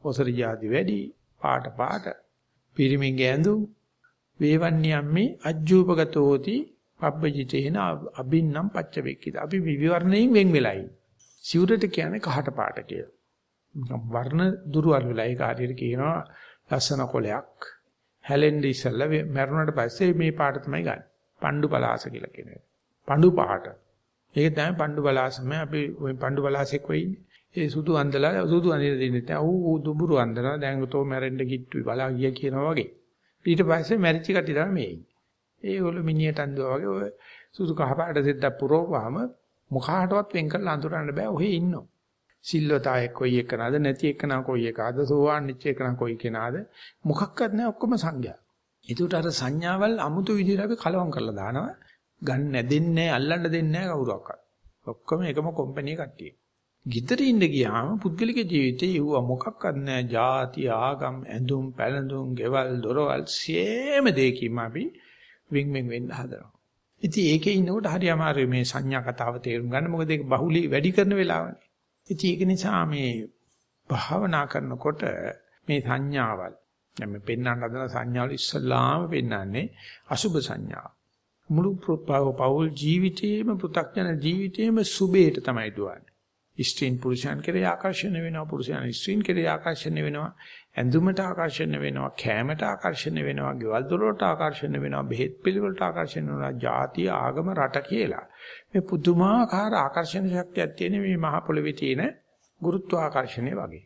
ඔසරි જાති වැඩි, පාට පාට. පිරිමින්ගේ ඇඳුම් වේවන්‍යම්මේ අජ්ජූපගතෝති පබ්බජිතේන අබින්නම් පච්චවෙක්කිත. අපි විවරණයෙන් වෙන් වෙලයි. සිවුරට කියන්නේ කහට පාට කියලා. වර්ණ දුරවල් වෙලා ඒක හරියට කියනවා ලස්සන කොලයක්. හැලෙන්න ඉස්සෙල්ලා මැරුණාට පස්සේ මේ පාට තමයි ගන්න. පණ්ඩු පලාස කියලා කියනවා. පණ්ඩු පාට. ඒක තමයි පණ්ඩු පලාසම අපි ওই පණ්ඩු පලාසෙක් වෙන්නේ. ඒ සුදු අන්දලා සුදු අඳින දෙන්නේ නැහැ. ඌ දුඹුරු අන්දලා දැන් උතෝ මැරෙන්න කිට්ටුයි බලා ගිය කියනවා වගේ. ඊට පස්සේ මැරිච්ච කටි තමයි මේ ඉන්නේ. ඒගොල්ලෝ මිනියට අන්දුවා වගේ ඔය සුදු කහපාට දෙද්දක් පුරවපුවාම මොකාටවත් වෙන් කරලා අඳුරන්න බෑ ඔහේ ඉන්නෝ. සිල්වතායෙක් කොයි එකනද නැති එකනා කොයි එකද සෝවාන් නිච්ච එකනා කොයි කෙනාද මොකක්වත් නැහැ ඔක්කොම සංඥා. ඒකට අර සංඥාවල් අමුතු විදිහට අපි කලවම් කරලා දානවා. ගන්න නැදෙන්නේ අල්ලන්න දෙන්නේ නැහැ කවුරක්වත්. ඔක්කොම එකම කම්පැනි කට්ටිය. ගිතර ඉන්න ගියාම පුද්ගලික ජීවිතේ යුව මොකක්වත් නැහැ. ಜಾති ආගම් ඇඳුම් පැළඳුම් ගෙවල් දොරවල් සියම දෙකකින් අපි වින් වින් වෙන්න හදනවා. ඉතින් ඒකේ ඉන්නකොට හරි අමාරුයි මේ සංඥා කතාව තේරුම් ගන්න. මොකද ඒක බහුලී වැඩි කරන වෙලාවනේ. ඉතින් ඒක නිසා මේ භාවනා කරනකොට මේ සංඥාවල් දැන් මේ පෙන්වන්න හදන සංඥාවල් ඉස්සල්ලාම පෙන්වන්නේ අසුභ සංඥා. මුළු පෞල් ජීවිතේම පෘථග්ජන ජීවිතේම සුබේට තමයි දුවන්නේ. ස්ත්‍රීන් පුරුෂයන් කෙරේ ආකර්ෂණය වෙනවා පුරුෂයන් ස්ත්‍රීන් කෙරේ ආකර්ෂණය වෙනවා ඇඳුමට ආකර්ෂණය වෙනවා කෑමට ආකර්ෂණය වෙනවා ගෙවල් දොරට ආකර්ෂණය වෙනවා බෙහෙත් පිළිවෙලට ආකර්ෂණය වෙනවා ಜಾති ආගම රට කියලා. මේ පුදුමාකාර ආකර්ෂණ ශක්තියක් තියෙන මේ මහ පොළවේ තියෙන ගුරුත්වාකර්ෂණය වගේ.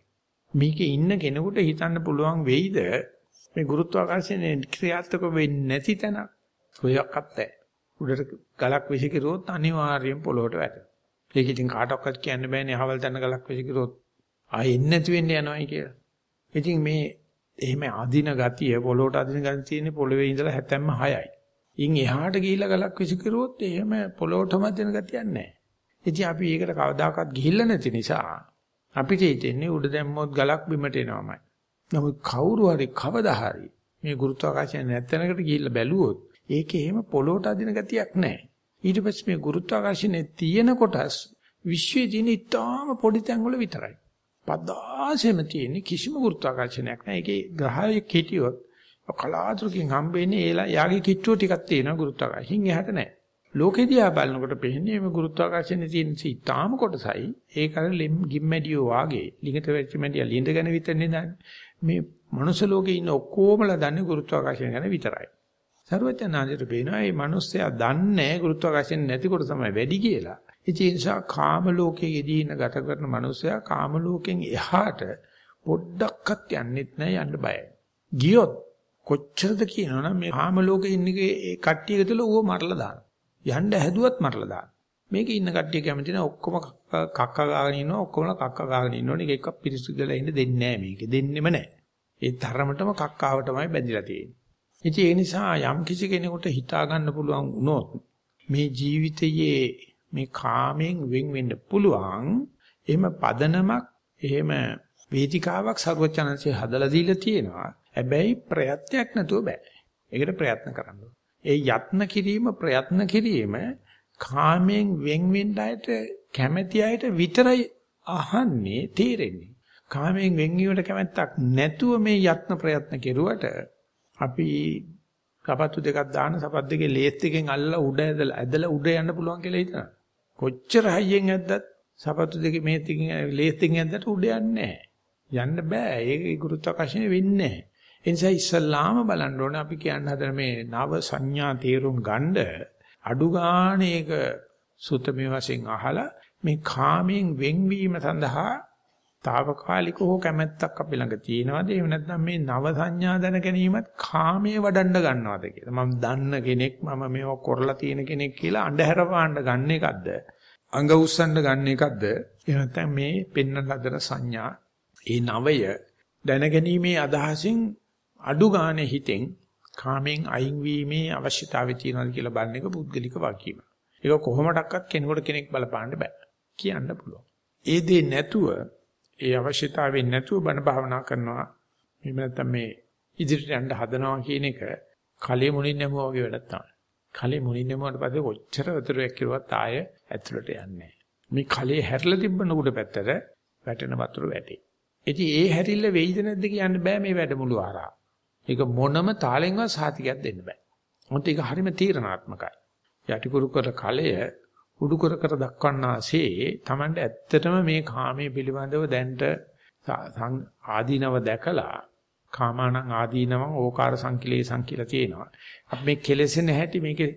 මේකේ ඉන්න කෙනෙකුට හිතන්න පුළුවන් වෙයිද? මේ ගුරුත්වාකර්ෂණය ක්‍රියාත්මක වෙන්නේ නැති තැන කොයක්වත් නැහැ. උඩට ගලක් විසිකරුවොත් අනිවාර්යෙන් පොළොවට වැටෙනවා. ඒක ඉතින් කාටවත් කියන්න බෑනේ අහවල් තැන ගලක් විසිකරොත් ආයෙ එන්නේ නැති වෙන්න යනවායි කියලා. ඉතින් මේ එහෙම අදින ගතිය පොළොවට අදින ගතිය තියෙන්නේ පොළවේ ඉඳලා හැතැම්ම 6යි. ඉන් එහාට ගිහිල්ලා ගලක් විසිකරුවොත් එහෙම පොළොවටම අදින ගතියක් නැහැ. ඉතින් අපි ඒකට කවදාකවත් ගිහිල්ලා නැති නිසා අපිට හිතෙන්නේ උඩ දැම්මොත් ගලක් බිමට එනවමයි. නමුත් කවුරු හරි කවදා හරි මේ ගුරුත්වාකර්ෂණ නැත්තැනකට ගිහිල්ලා බැලුවොත් ඒකේ එහෙම පොළොවට අදින ගතියක් නැහැ. ඊට පස්සේ මේ ගුරුත්වාකර්ෂණයේ තියෙන කොටස් විශ්වයේ තියෙන ඉතාම පොඩි තැන් වල විතරයි. පදාසෙම තියෙන කිසිම ගුරුත්වාකර්ෂණයක් නැහැ. ඒකේ ග්‍රහයෙක් හිටියොත් කලාතුරකින් හම්බෙන්නේ ඒලා යාගේ කිට්ටුව ටිකක් තියෙනවා ගුරුත්වාකර්ෂණයෙන් එහාට නැහැ. ලෝකෙදියා බලනකොට පේන්නේ මේ ගුරුත්වාකර්ෂණයේ තියෙන ඉතාම කොටසයි ඒක අර ගිම්මැඩියෝ වාගේ ලිඟට වෙච්ච මැඩිය ලිඳ ගැන විතරනේ දන්නේ. මේ මනුස්ස ලෝකේ ඉන්න ඔක්කොමලා දන්නේ ගුරුත්වාකර්ෂණ ගැන විතරයි. සරුවචනාංශයට පේනවා මේ මිනිස්සයා දන්නේ ගුරුත්වාකර්ෂණ නැති කොට තමයි වැඩි කියලා. ඒ නිසා කාම ලෝකයේදී ඉන්න ගත කරන මිනිස්සයා කාම ලෝකෙන් එහාට පොඩ්ඩක්වත් යන්නෙත් නැහැ යන්න බයයි. ගියොත් කොච්චරද කියනවනම් මේ කාම ලෝකේ ඉන්නේ ඒ කට්ටිය එකතුල ඌව මරලා දානවා. යන්න හැදුවත් මරලා දානවා. මේකේ ඉන්න කට්ටිය කැමති නැහැ ඔක්කොම කක්ක ගාගෙන ඉන්නවා ඔක්කොම කක්ක ගාගෙන ඉන්නෝනේ එකක් පිරිසුදු වෙලා ඉන්න දෙන්නේ නැහැ මේකේ. දෙන්නෙම නැහැ. ඒ තරමටම කක්කාවටමයි බැඳිලා තියෙන්නේ. ඉතින් ඒ නිසා යම් කිසි කෙනෙකුට හිතා ගන්න පුළුවන් වුණොත් මේ ජීවිතයේ මේ කාමයෙන් වෙන් වෙන්න පුළුවන් එහෙම පදනමක් එහෙම වේදිකාවක් ਸਰවචනන්සේ හදලා දීලා තියෙනවා. හැබැයි ප්‍රයත්නයක් නැතුව බෑ. ඒකට ප්‍රයත්න කරන්න ඒ යත්න කිරීම ප්‍රයත්න කිරීම කාමයෙන් වෙන් වෙන්න අයට කැමැති අයට විතරයි අහන්නේ තේරෙන්නේ. කාමයෙන් වෙන් වීමට කැමැත්තක් නැතුව මේ යත්න ප්‍රයත්න කෙරුවට අපි සපත්තු දෙකක් දාන සපත් දෙකේ ලේත් එකෙන් අල්ලලා උඩ ඇදලා ඇදලා උඩ යන්න පුළුවන් කියලා හිතනවා. කොච්චර හයියෙන් ඇද්දත් සපත්තු දෙකේ මේ තිකින් ලේත් එකෙන් ඇද්දට උඩ යන්නේ නැහැ. යන්න බෑ. ඒක ගුරුත්වාකර්ෂණය වෙන්නේ නැහැ. ඒ නිසා ඉස්සල්ලාම බලන්න ඕනේ අපි කියන්න හදන මේ නව සංඥා තේරුම් ගන්න අඩු ගාණේක සුතමේ වශයෙන් අහලා මේ කාමයෙන් වෙන්වීම සඳහා తాවකාලිකව කැමැත්තක් අපි ළඟ තියෙනවද එහෙම නැත්නම් මේ නව සංඥා දැන ගැනීමත් කාමයේ වඩන්න ගන්නවද කියලා මම දන්න කෙනෙක් මම මේව කරලා තියෙන කෙනෙක් කියලා අඳුර පාන්න ගන්න එකක්ද අඟ උස්සන්න ගන්න එකක්ද එහෙම නැත්නම් මේ පෙන්න ලදන සංඥා ඒ නවය දැනගැනීමේ අදහසින් අඩු ගානේ හිතෙන් කාමෙන් අයින් වීමේ අවශ්‍යතාවය තියෙනවද කියලා බලන එක පුද්ගලික වාක්‍යම. ඒක කොහොමඩක්වත් කෙනෙකුට කෙනෙක් බලපාන්න බෑ. කියන්න පුළුවන්. ඒ දේ නැතුව ඒ අවශ්‍යතාවයෙන් නැතුව බණ භාවනා කරනවා. එහෙම නැත්නම් මේ ඉදිරියට යන්න හදනවා කියන එක කලෙ මුණින් නැමුවා වගේ වැඩක් තමයි. කලෙ මුණින් නැමුවාට පස්සේ කොච්චර වතුරක් කිරුවත් ආය ඇතුළට යන්නේ මේ කලේ හැරලා තිබ්බන උඩ පැත්තට වැටෙන වතුර වැටේ. ඉතින් ඒ හැරිල්ල වෙයිද නැද්ද කියන්න බෑ මේ වැඩමුළු ආරා. ඒක මොනම තාලෙන්වත් සාතිකයක් දෙන්න බෑ. මොකද ඒක හරිම තීරණාත්මකයි. යටිකුරු කර කලය උඩු කර කර දක්වන්නාසේ Tamande ඇත්තටම මේ කාමයේ පිළිබඳව දැන්ට ආදීනව දැකලා කාමානං ආදීනව ඕකාර සංකිලේසං කියලා තියෙනවා. අපි මේ කෙලෙසෙන හැටි මේකේ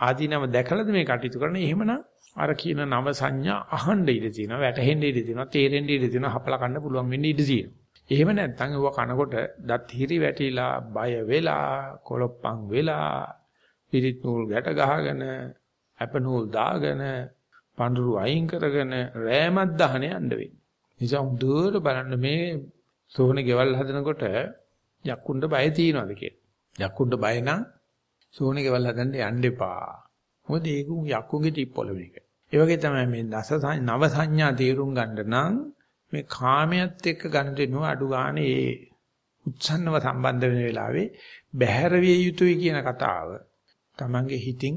ආදීනව දැකලාද මේ කටයුතු කරන්නේ? එහෙමනම් අර කියන නව සංඥා අහන්න ඉඩ තියෙනවා, වැටහෙන්න ඉඩ තියෙනවා, තේරෙන්න ඉඩ තියෙනවා, හපලා කන්න පුළුවන් වෙන්න ඉඩ තියෙනවා. එහෙම නැත්නම් ඒව කනකොට දත් හිරි වැටිලා, බය වෙලා, කොලොප්පන් වෙලා, පිරිත් නූල් ගැට ගහගෙන, අප නූල් දාගෙන, පඳුරු අයින් කරගෙන රෑමත් දහන යන්න වෙන්නේ. නිසා හොඳට බලන්න මේ සෝහනේ ගෙවල් හදනකොට යක්කුන්ට බය තියනවාද කියලා. යක්කුන්ට බය නම් සෝහනේ ගෙවල් හදන්න යන්න එපා. මොකද ඒක යක්කුන්ගේ ටිප්පොල මේක. ඒ වගේ තමයි මේ දස නව සංඥා තේරුම් ගන්න නම් මේ කාමයට එක්ක ගන්න දෙනව අඩු ගන්න ඒ උත්සන්නව සම්බන්ධ වෙන වෙලාවේ බහැර විය යුතුයි කියන කතාව Tamange හිතින්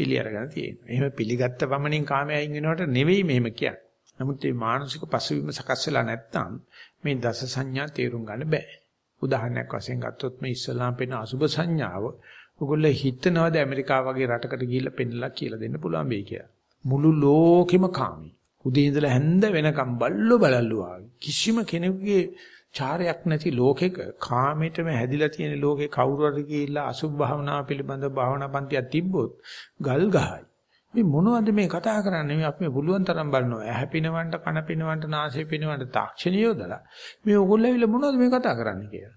පිළි අරගෙන තියෙනවා. එහෙම පිළිගත්ත පමණින් කාමයේ අයින් වෙනවට නෙවෙයි මෙහෙම කියන්නේ. නමුත් මේ මානසික පසුබිම සකස් වෙලා නැත්නම් මේ දස සංඥා තේරුම් ගන්න බෑ. උදාහරණයක් වශයෙන් ගත්තොත් මේ ඉස්ලාම් පෙන අසුබ සංඥාව ඔයගොල්ලෝ හිතනවාද ඇමරිකාව වගේ රටකට ගිහිල්ලා පෙන්නලා කියලා දෙන්න පුළුවන් වෙයි කියලා. මුළු ලෝකෙම කාමී. උදේ ඉඳලා හැන්ද වෙනකම් බල්ලෝ බලල්ලු කිසිම කෙනෙකුගේ චාරයක් නැති ලෝකෙක කාමයටම හැදිලා තියෙන ලෝකේ කවුරු හරි ගිහිල්ලා අසුභ භාවනාව පිළිබඳ භාවනා පන්තියක් තිබ්බොත් ගල් ගහයි. මේ මොනවද මේ කතා කරන්නේ මේ අපි පුළුවන් තරම් බලනවා ඇහැ පිනවන්න කන පිනවන්න නාසය පිනවන්න තාක්ෂණිය යොදලා මේ ඕගොල්ලෝ ඇවිල්ලා මොනවද මේ කතා කරන්නේ කියලා.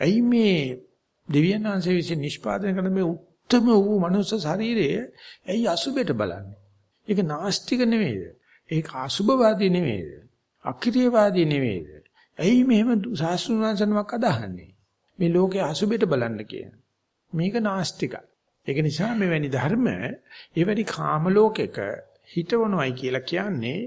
ඇයි මේ දෙවියන් වහන්සේ විසින් නිෂ්පාදනය කරන මේ උත්තරම වූ මනුස්ස ශරීරය ඇයි අසුබෙට බලන්නේ? ඒක නාස්තික නෙවෙයිද? ඒක අසුබවාදී නෙවෙයිද? අක්‍රීයවාදී නෙවෙයිද? ඇයි මෙහෙම සාස්ෘණාංශනමක් අදහන්නේ? මේ ලෝකයේ අසුබෙට බලන්න කියන. මේක නාස්තිකයි. ඒක නිසා මෙවැනි ධර්ම එවැනි කාම ලෝකෙක හිතවනවයි කියලා කියන්නේ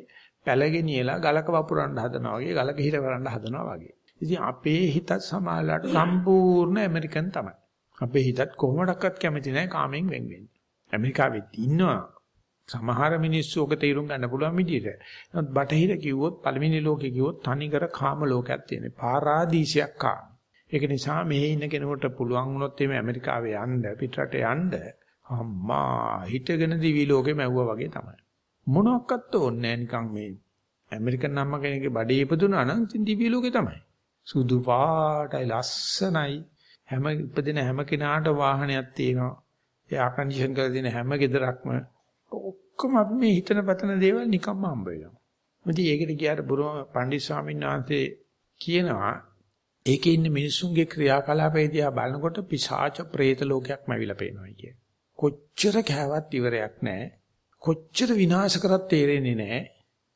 පැලගෙනියලා ගලක වපුරන්න හදනවා වගේ ගලක හිර කරන්න හදනවා වගේ. ඉතින් අපේ හිතත් සමාජලට සම්පූර්ණ ඇමරිකන් තමයි. අපේ හිතත් කොහොමඩක්වත් කැමති නැහැ කාමෙන් වෙන් වෙන්න. ඇමරිකාවෙත් ඉන්නවා සමහර මිනිස්සු ඔක තේරුම් ගන්න පුළුවන් විදිහට. නමුත් බටහිර කිව්වොත් පළවෙනි ලෝකේ කිව්වොත් තනිකර කාම ලෝකයක් තියෙන. පාරාදීසයක් කාම. ඒක නිසා මෙහි ඉන්න කෙනෙකුට පුළුවන් වුණොත් එimhe ඇමරිකාවේ යන්න පිටරට යන්න අම්මා හිටගෙන දිවි ලෝකෙ මැව්වා වගේ තමයි. මොනක්වත් ඕනේ නිකන් මේ ඇමරිකන් අම්මා කෙනෙක්ගේ බඩේ ඉපදුනා නම් ඉතින් දිවි ලෝකේ තමයි. සුදු පාටයි ලස්සනයි හැම ඉපදින හැම කෙනාට වාහනයක් තියෙනවා. ඒ ආකන්ඩිෂන් කරලා තියෙන හැම ගෙදරක්ම ඔක්කොම අපි මේ හිතන පතන දේවල් නිකම්ම හම්බ වෙනවා. මොකද ඒකට ගියාට බුරුම පණ්ඩිත ස්වාමීන් වහන්සේ කියනවා ඒකේ ඉන්න මිනිස්සුන්ගේ ක්‍රියාකලාපය දිහා බලනකොට පිසාච പ്രേත ලෝකයක්ම ඇවිල්ලා පේනවා කිය. කොච්චර කෑවත් ඉවරයක් නැහැ. කොච්චර විනාශ කරත් තේරෙන්නේ නැහැ.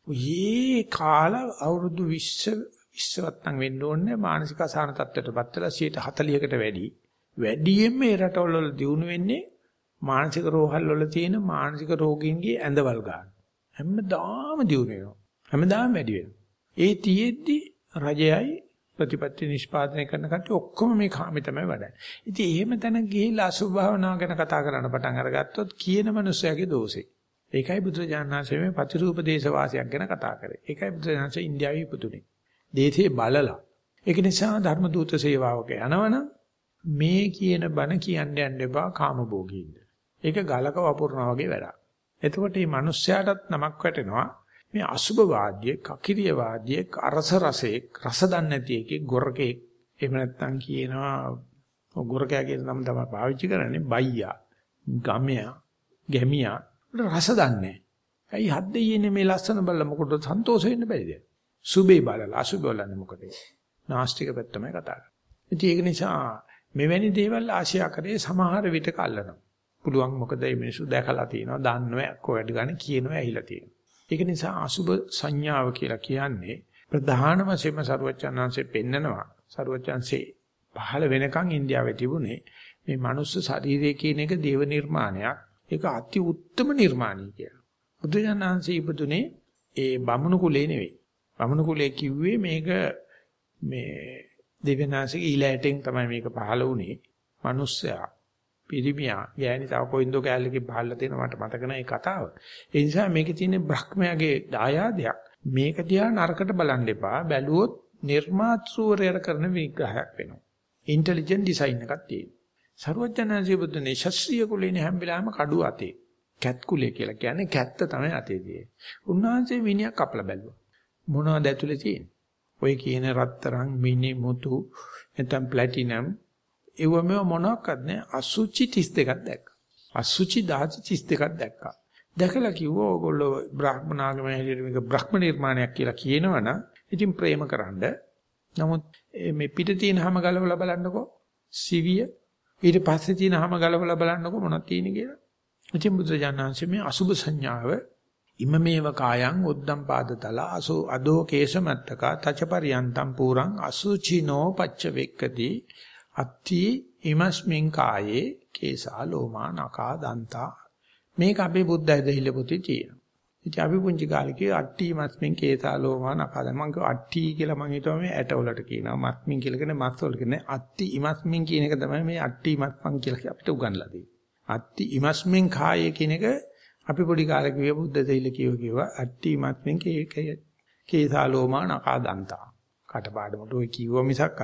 ඊ කාල අවුරුදු 20 20වත් නම් වෙන්න ඕනේ මානසික අසහන තත්ත්වයටපත් වෙලා 140කට වැඩි. වැඩියෙන්ම මේ රටවල වල දිනු වෙන්නේ මානසික රෝහල් වල තියෙන මානසික රෝගීන්ගේ ඇඳවල් ගන්න. හැමදාම දිනු වෙනවා. හැමදාම වැඩි වෙනවා. ඒ තියෙද්දි රජයයි ප්‍රතිපත්ති නිෂ්පාදනය කරන කට්ටිය ඔක්කොම මේ කාමේ තමයි වඩන්නේ. ඉතින් එහෙම තැන ගිහිල්ලා අසුභ භාවනාව ගැන කතා කරන්න පටන් අරගත්තොත් කියන මනුස්සයාගේ දෝෂේ. ඒකයි බුදුරජාණන්සේ මේ ප්‍රතිරූප දේශ වාසයක් ගැන කතා කරේ. ඒකයි බුදුරජාණන්සේ ඉන්දියාවේ ඉපදුනේ. දේශේ බලලා. ඒක නිසා ධර්ම දූත සේවාවක යනවනම් මේ කියන බණ කියන්න යන්න එපා කාමභෝගීන්ද. ඒක ගලක වපුරනවා වගේ වැඩක්. එතකොට මේ මිනිස්යාටත් නමක් වැටෙනවා. මේ අසුබ වාද්‍ය, කකිරිය වාද්‍ය, අරස රසේ, රස දන්නේ නැති එකේ ගොරකේ එහෙම නැත්නම් කියනවා ගොරකයා කියන නම තමයි පාවිච්චි කරන්නේ බයියා, ගමයා, ගැමියා රස දන්නේ. ඇයි හත් දෙයියනේ මේ ලස්සන බල්ල මොකටද සන්තෝෂ වෙන්න බැරිද? සුබේ බලලා අසුබ බලන්නේ මොකද? නාස්තික පැත්තමයි කතා කරන්නේ. ඉතින් ඒක නිසා මෙවැනි දේවල් ආශියා කරේ සමහර විට කල්ලනවා. පුළුවන් මොකද මේ මිනිස්සු දැකලා තියෙනවා, දන්නවා, කොහෙද ගන්න කියනවා ඇහිලා තියෙනවා. ඒක නිසා අසුබ සංඥාව කියලා කියන්නේ ප්‍රධාන වශයෙන්ම සරුවචනාංශයෙන් පෙන්නනවා. සරුවචාන්සේ පහළ වෙනකන් ඉන්දියාවේ තිබුණේ මේ මනුස්ස ශරීරය කියන එක දේව නිර්මාණයක්. ඒක අති උත්තම නිර්මාණී කියලා. බුදුජානනාංශී ඉපදුනේ ඒ බමුණු කුලේ නෙවෙයි. බමුණු කුලේ කිව්වේ මේක මේ දෙවියන්ාංශගේ ඊළැටෙන් තමයි මේක පහළ වුණේ. මිනිස්සයා පිරිමියා ගෑණි තව කොයින්දෝ කැලේකින් පහළලා තියෙන මට මතක නැහැ ඒ කතාව. ඒ නිසා මේකේ තියෙන බ්‍රහ්මයාගේ දායාදයක් මේක දිහා නරකට බලන්න එපා. බැලුවොත් නිර්මාතෘවරයර කරන විග්‍රහයක් වෙනවා. ඉන්ටෙලිජන්ට් ඩිසයින් එකක් තියෙනවා. සරුවචනන්සේ බුදුනේ ශාස්ත්‍රීය කුලේනේ හැම වෙලාවෙම කඩුව අතේ. කැත් කුලේ කියලා කියන්නේ කැත්ත තමයි අතේ තියෙන්නේ. උන්වහන්සේ මිනිහක් කපලා බැලුවා. මොනවද ඇතුලේ තියෙන්නේ? ඔය කියන රත්තරන්, මිනි මුතු, නැත්නම් ප්ලැටිනම් ඒව මේව මොනවාක්වත් නැහැ. අසුචි 32ක් දැක්කා. අසුචි ධාතු 32ක් දැක්කා. දැකලා කිව්වා ඕගොල්ලෝ බ්‍රාහ්මනාගම හැටියට මේක බ්‍රහ්ම නිර්මාණයක් කියලා කියනවනම් ඉතින් ප්‍රේම කරන්න. නමුත් මේ පිට තියෙන හැම ගලවලා බලන්නකෝ. සිවිය ඊට පස්සේ තියෙන හැම ගලවලා බලන්නකෝ මොනවද තියෙන්නේ කියලා. ඉතින් බුදුජානනාංශ මේ අසුබ සංඥාව ඉමමේව කායං උද්දම් පාදතල අසු අදෝ කේශමත්තක තචපරියන්තම් පුරං අසුචිනෝ පච්ච වෙක්කති අත්ති ඉමස්මින් කායේ කේසා ලෝමා නකා දන්තා මේක අපේ බුද්ධ ඇදහිල්ල පොතේ තියෙනවා. ඉතින් අපි පුංචි කාලේ කිය අට්ටි මස්මින් කේසා ලෝමා නකා දන් මම කිය අට්ටි කියලා මම හිතුවා මේ ඇට වලට කියනවා මස්මින් කියලා කියන්නේ මස් වල කියන්නේ අත්ති ඉමස්මින් කියන එක තමයි මේ අට්ටි මස්මන් කියලා අපිට උගන්ලා දෙන්නේ. අත්ති ඉමස්මින් කායේ කියන එක අපි පොඩි කාලේ කිව්ව බුද්ධ දෙයිල කියව කිව්වා අට්ටි මත්මෙන් කේසාලෝමා නකා දන්තා කටපාඩමට ඔය කිව්ව මිසක්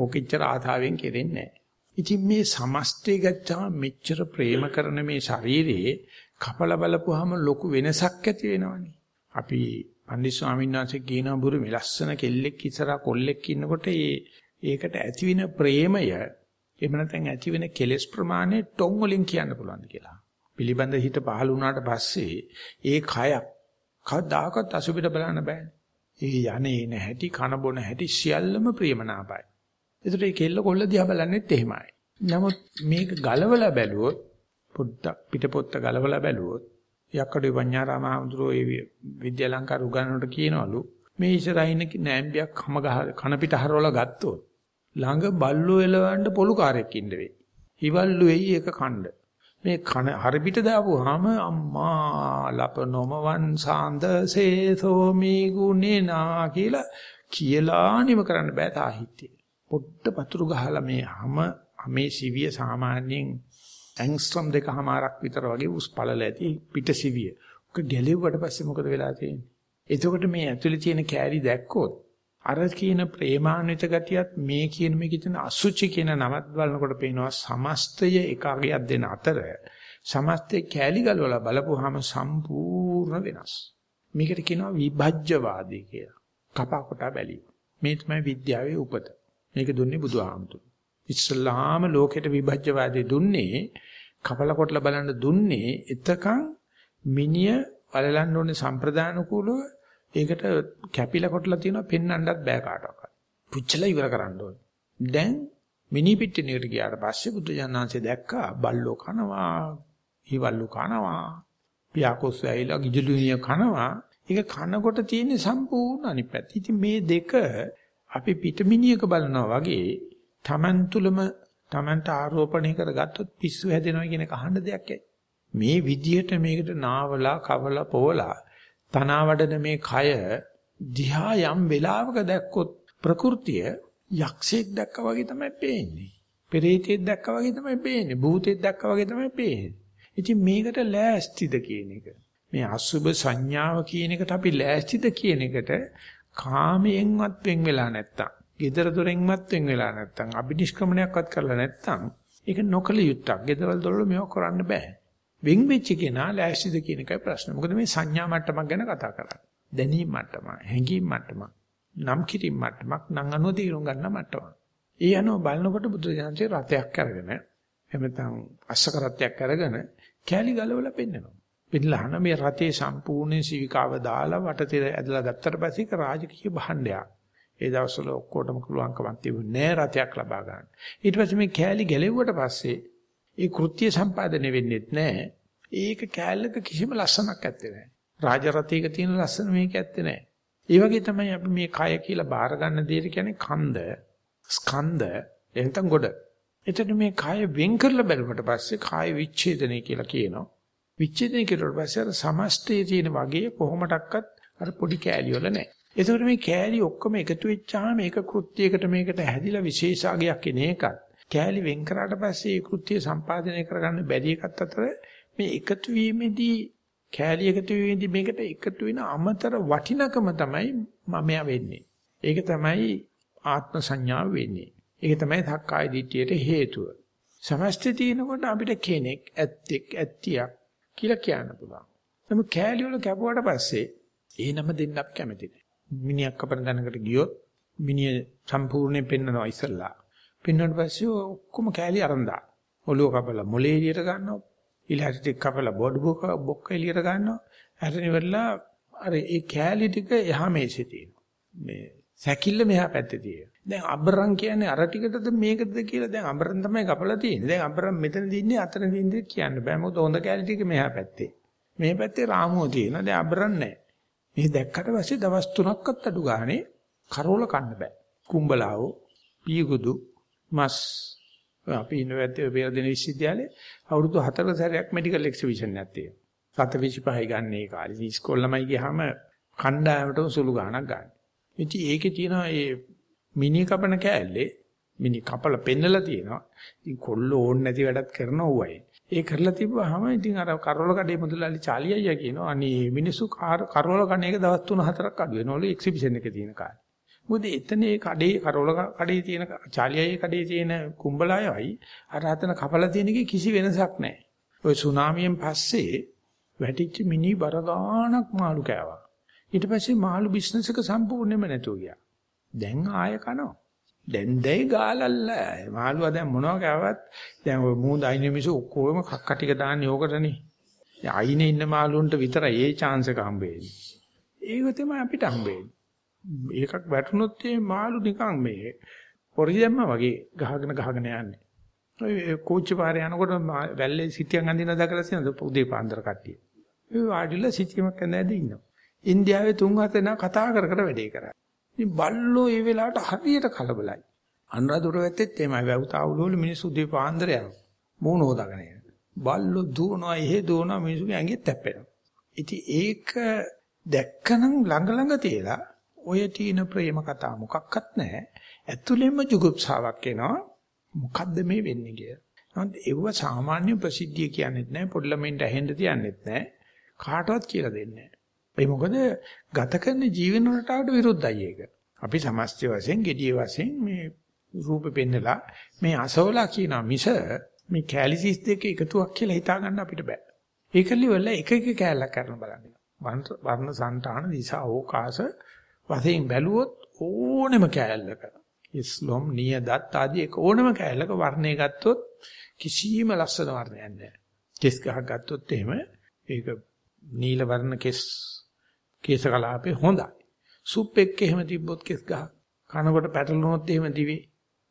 ඕකෙච්චර ආතාවෙන් කෙරෙන්නේ නැහැ. ඉතින් මේ සමස්තය ගත්තාම මෙච්චර ප්‍රේම කරන මේ ශරීරයේ කපල බලපුවාම ලොකු වෙනසක් ඇති වෙනවනේ. අපි පන්දි ස්වාමීන් වහන්සේ කියන බුරු මෙලස්සන කෙල්ලෙක් ඉස්සරහා කොල්ලෙක් ඉන්නකොට ඒ ඒකට ඇතිවෙන ප්‍රේමය එහෙම නැත්නම් ඇතිවෙන කෙලෙස් ප්‍රමාණය ටොං වලින් කියන්න පුළුවන් කියලා. පිළිබඳ හිත පහළ වුණාට පස්සේ ඒ කයක් කවදාකවත් අසුබිට බලන්න බෑනේ. ඒ යන්නේ නැහැටි කන බොන හැටි සියල්ලම ප්‍රියමනාපයි. ඒතර ඒ කෙල්ල කොල්ල දිහා බලන්නෙත් එහෙමයි. නමුත් මේක ගලවලා බැලුවොත් පොඩ්ඩක් පිටපොත්ත ගලවලා බැලුවොත් යක්කඩේ පඤ්ඤාරාම හඳුරෝ ඒ විද්‍යාලංකාර උගන්වනට කියනවලු මේ ඉස්සරහින් නෑම්බියක් හැම කන පිට හරවලා ගත්තොත් ළඟ බල්ලෝ එලවන්න පොලු කාර්යයක් ඉන්න වෙයි. හිවල්ලු වෙයි ඒක කණ්ඩ. මේ කන හරි පිට දාපුවාම අම්මා ලපනොම වංසාන්ද සේසෝ මී ගුණේනා කියලා කියලා නිම කරන්න බෑ සාහිත්‍යය. පොට්ට පතුරු ගහලා මේ හැම මේ සිවිය සාමාන්‍යයෙන් ඇන්ග්ස්ට්‍රම් දෙකමාරක් විතර වගේ උස් පළල ඇති පිට සිවිය. ඔක ගැලෙව්වට පස්සේ මොකද වෙලා තියෙන්නේ? එතකොට මේ ඇතුලේ තියෙන කෑලි දැක්කොත් අර කියන ප්‍රේමාන්විත ගතියත් මේ කියන මේකේ තියෙන අසුචි කියන නමත් බලනකොට පේනවා සමස්තය එකගයක් දෙන අතර සමස්තේ කෑලි ගලවලා බලපුවාම සම්පූර්ණ වෙනස්. මේකට කියනවා විභජ්‍යවාදී කියලා. කපා කොටා බැලීම. මේ තමයි විද්‍යාවේ උපත. මේක දුන්නේ බුදුහාමුදුරු. ඉස්ලාම ලෝකෙට විභජ්‍යවාදී දුන්නේ කපලා කොටලා බලන්න දුන්නේ එතකන් මිනිය වලලන්න ඕනේ සම්ප්‍රදාන කුලව ඒකට කැපිලා කොටලා තියෙනවා පෙන්වන්නත් බෑ කාටවත්. පුච්චලා ඉවර කරන්න ඕනේ. දැන් මිනි පිටිනේට ගියාට පස්සේ බුදු ජානන්සේ දැක්කා බල්ලෝ කනවා, ඊවල්ලු කනවා, පියාකොස් ඇයිලා ගිජලුනිය කනවා. ඒක කනකොට තියෙන සම්පූර්ණ අනිත් පැත්ත. ඉතින් මේ දෙක අපි පිටමිනියක බලනවා වගේ Taman තුලම Tamanට ආරෝපණය කරගත්තොත් පිස්සු හැදෙනවා කියන එක අහන්න දෙයක් මේ විදියට මේකට නාවලා කවලා පොවලා තනවාඩන මේ කය දිහා යම් වෙලාවක දැක්කොත් ප්‍රകൃතිය යක්ෂයෙක් දැක්කා වගේ තමයි පේන්නේ. පෙරේතෙක් දැක්කා වගේ තමයි පේන්නේ. භූතෙක් දැක්කා වගේ තමයි පේන්නේ. ඉතින් මේකට ලෑස්තිද කියන එක. මේ අසුබ සංඥාව කියන එකට අපි ලෑස්තිද කියන එකට කාමයෙන්වත් වෙන් වෙලා නැත්තම්, gedara dorenවත් වෙන් වෙලා නැත්තම්, අබිනිෂ්ක්‍මණයක්වත් කරලා නැත්තම්, ඒක නොකල යුත්තක්. gedara දොරල මේව කරන්න බෑ. වෙන් වෙච්ච කෙනා ලෑස්තිද කියන එකයි ප්‍රශ්නේ. මොකද මේ සංඥා මට්ටමක් ගැන කතා කරන්නේ. දැනීම් මට්ටම, හැඟීම් මට්ටම, නම් කිරීම මට්ටමක්, නම් අනුව තීරුම් ගන්න මට්ටමක්. ඒ අනුව බලනකොට බුදුරජාණන්සේ රතයක් අරගෙන එහෙම නැත්නම් අස්සකරත්යක් අරගෙන කෑලි ගලවලා පෙන්නනවා. පිළිලහන මේ රතේ සම්පූර්ණ සිවිකාව දාලා වටතේ ඇදලා ගත්තට පස්සේ ඒක රාජකීය භාණ්ඩයක්. ඒ දවස්වල ඔක්කොටම පුළුවන්කමක් තිබුණේ නෑ රතයක් ලබා ගන්න. ඊට පස්සේ මේ කෑලි ගැලෙව්වට පස්සේ ඒ කෘත්‍ය සම්පාදනය වෙන්නේ නැහැ. ඒක කෑල්ලක කිසිම ලස්සනක් ඇත්තේ නැහැ. රාජරතයක තියෙන ලස්සන මේක ඇත්තේ නැහැ. ඒ වගේ තමයි අපි මේ කය කියලා බාර ගන්න දෙයට කියන්නේ කන්ද, ස්කන්ධ, එහෙනම් ගොඩ. එතන මේ කය වෙන් කරලා බැලුවට පස්සේ කාය විච්ඡේදනය කියලා කියනවා. විච්ඡේදනය කෙරුවට පස්සේ අර සමස්තයේ තියෙන වගේ කොහොමඩක්වත් අර පොඩි කෑලි වල නැහැ. ඒකෝට මේ කෑලි ඔක්කොම එකතු වෙච්චාම මේක කෘත්‍යයකට මේකට හැදිලා විශේෂාගයක් එන එකත් කෑලි වෙන් කරාට පස්සේ ඒ කෘත්‍ය සම්පාදනය කරගන්න බැරි එකත් අතර මේ එකතු වීමේදී කෑලි එකතු වෙද්දී මේකට එකතු වෙන අමතර වටිනකම තමයි මමයා වෙන්නේ. ඒක තමයි ආත්ම සංඥාව වෙන්නේ. ඒක තමයි ධක්කාය දිට්ඨියට හේතුව. සමස්තය තියෙනකොට අපිට කෙනෙක් ඇත්තෙක් ඇත්තියක් කියලා කියන්න පුළුවන්. නමුත් කෑලි වල කැපුවට පස්සේ ඒ නම දෙන්න අපි කැමති නැහැ. මිනිහක් කපන තැනකට ගියොත් මිනිහ සම්පූර්ණයෙන් පෙන්නනවා ඉස්සල්ලා. පෙන්වුවට පස්සේ ඔක්කොම කෑලි අරන් දා. ඔළුව කපලා මොලේ එළියට ගන්නවා. ඊළඟට ටික කපලා බොඩ බොක බොක්ක එළියට ගන්නවා. හරින ඉවරලා අර ඒ කෑලි ටික එහා මේසේ තියෙනවා. මේ සැකිල්ල මෙහා පැත්තේ තියෙනවා. දැන් අබරන් කියන්නේ අර ටිකටද මේකද කියලා දැන් අබරන් තමයි කපලා තියෙන්නේ. දැන් අබරන් මෙතන දින්නේ අතන දින්නේ කියන්න බෑ. මොකද හොඳ කෑලි ටික මෙහා පැත්තේ. මේ පැත්තේ රාමුව තියෙනවා. දැන් අබරන් නැහැ. මේ දැක්කට පස්සේ දවස් 3ක්වත් අඩු ගානේ කරෝල කන්න බෑ. කුඹලාවෝ, පීගුදු, මස් අපි ඉන්නවැත්තේ පෙරදින විශ්වවිද්‍යාලේ අවුරුදු 4 සැරයක් මෙඩිකල් එක්සිබිෂන් එකක් තියෙනවා. 725යි ගන්න ඒ කාලේ. ඉස්කෝල ළමයි ගියාම කණ්ඩායමට සුළු ගාණක් ගන්න. ඉතින් ඒකේ තියෙනවා මේ මිනි කපන කෑල්ලේ මිනි කපල පෙන්නලා තියෙනවා. ඉතින් කොල්ල ඕන් නැති වැඩක් කරන ඕවයි. ඒ කරලා තිබ්බහම ඉතින් අර කරවල කඩේ මුදලාලි චාලි අයියා කියනවා අනේ මිනිස්සු කරවල කණ එක දවස් 3-4ක් අඩු වෙනවලු එක්සිබිෂන් එකේ තියෙන කාලේ. මොකද එතන ඒ කඩේ කරවල කඩේ තියෙන චාලි අයියා කඩේ තියෙන කුඹලායයි අර හතන කපලා තියෙන එකේ කිසි වෙනසක් නැහැ. ওই සුනාමියෙන් පස්සේ වැටිච්ච මිනි බර ගාණක් මාළු කෑවා. ඊට පස්සේ මාළු බිස්නස් එක සම්පූර්ණයෙන්ම නැතුව ගියා. දැන් ආය කනවා. දැන් දැයි ගාලල්ල මාළුවා දැන් මොනවා කෑවත් දැන් ඔය මූද අයිනේ මිසු ඔක්කොම කක්ක ටික දාන්නේ ඕකටනේ. දැන් අයිනේ ඉන්න මාළුන්ට විතරයි ඒ chance එක හම්බෙන්නේ. ඒක තමයි අපිට හම්බෙන්නේ. ඒකක් වැටුනොත් මේ මාළු නිකන් මේ පොරි දැම්මා වගේ ගහගෙන ගහගෙන යන්නේ. ඔය කෝච්චි පාරේ යනකොට වැල්ලේ සිටියන් අඳින දැකලා තියෙනද උදේ පාන්දර කට්ටිය. ඒ වාඩිලා සිටියමක් නැද්ද ඉන්නවා. ඉන්දියාවේ තුන් හතෙනා කතා කර කර වැඩේ කරා. ඉතින් බල්ලෝ ඒ වෙලාවට හරියට කලබලයි. අනුරාධපුර වැත්තේත් එමය වැව්තාවුල වල මිනිස්සු උදේ පාන්දර යනවා. මූණ හොදාගෙන යනවා. බල්ලෝ දුවනවා එහෙ දුවනවා මිනිස්සුගේ ඇඟෙත් තැපෙනවා. ඉතින් ඒක දැක්කනම් ළඟ ළඟ තියලා ඔය තීන ප්‍රේම කතා මොකක්වත් නැහැ. ඇතුළෙන්ම ජුගුප්සාවක් එනවා. මොකද්ද මේ වෙන්නේ කියලා. නමුත් ඒව සාමාන්‍ය ප්‍රසිද්ධිය කියන්නේත් නැහැ. පොඩ්ඩලමෙන්ට ඇහෙන්න තියන්නේත් නැහැ. කාටවත් කියලා දෙන්නේ නැහැ. ඒ මොකද ගත කරන ජීවන රටාවට විරුද්ධයි ඒක. අපි සමස්ත වශයෙන් gediye වශයෙන් මේ රූපෙ පෙන්නලා මේ අසවලා කියන මිස මේ කැලිසිස් දෙක එකතුවක් කියලා හිතා ගන්න අපිට බෑ. ඒකලි වල එක එක කැලක් කරන බලන්න. වර්ණ సంతාන දිසා ඕකාස වශයෙන් බැලුවොත් ඕනෙම කැලලක ඉස්ලොම් නියදත් ආදී එක ඕනෙම කැලලක වර්ණය ගත්තොත් කිසිම ලස්සන වර්ණයක් නැහැ. කෙස් ගහක් ගත්තොත් එහෙම ඒක නිල වර්ණ කෙස් කේස කලාපේ හොඳයි. සුප් එක්ක එහෙම තිබ්බොත් කෙස් ගහ. කනකොට පැටලුනොත් එහෙම දිවි.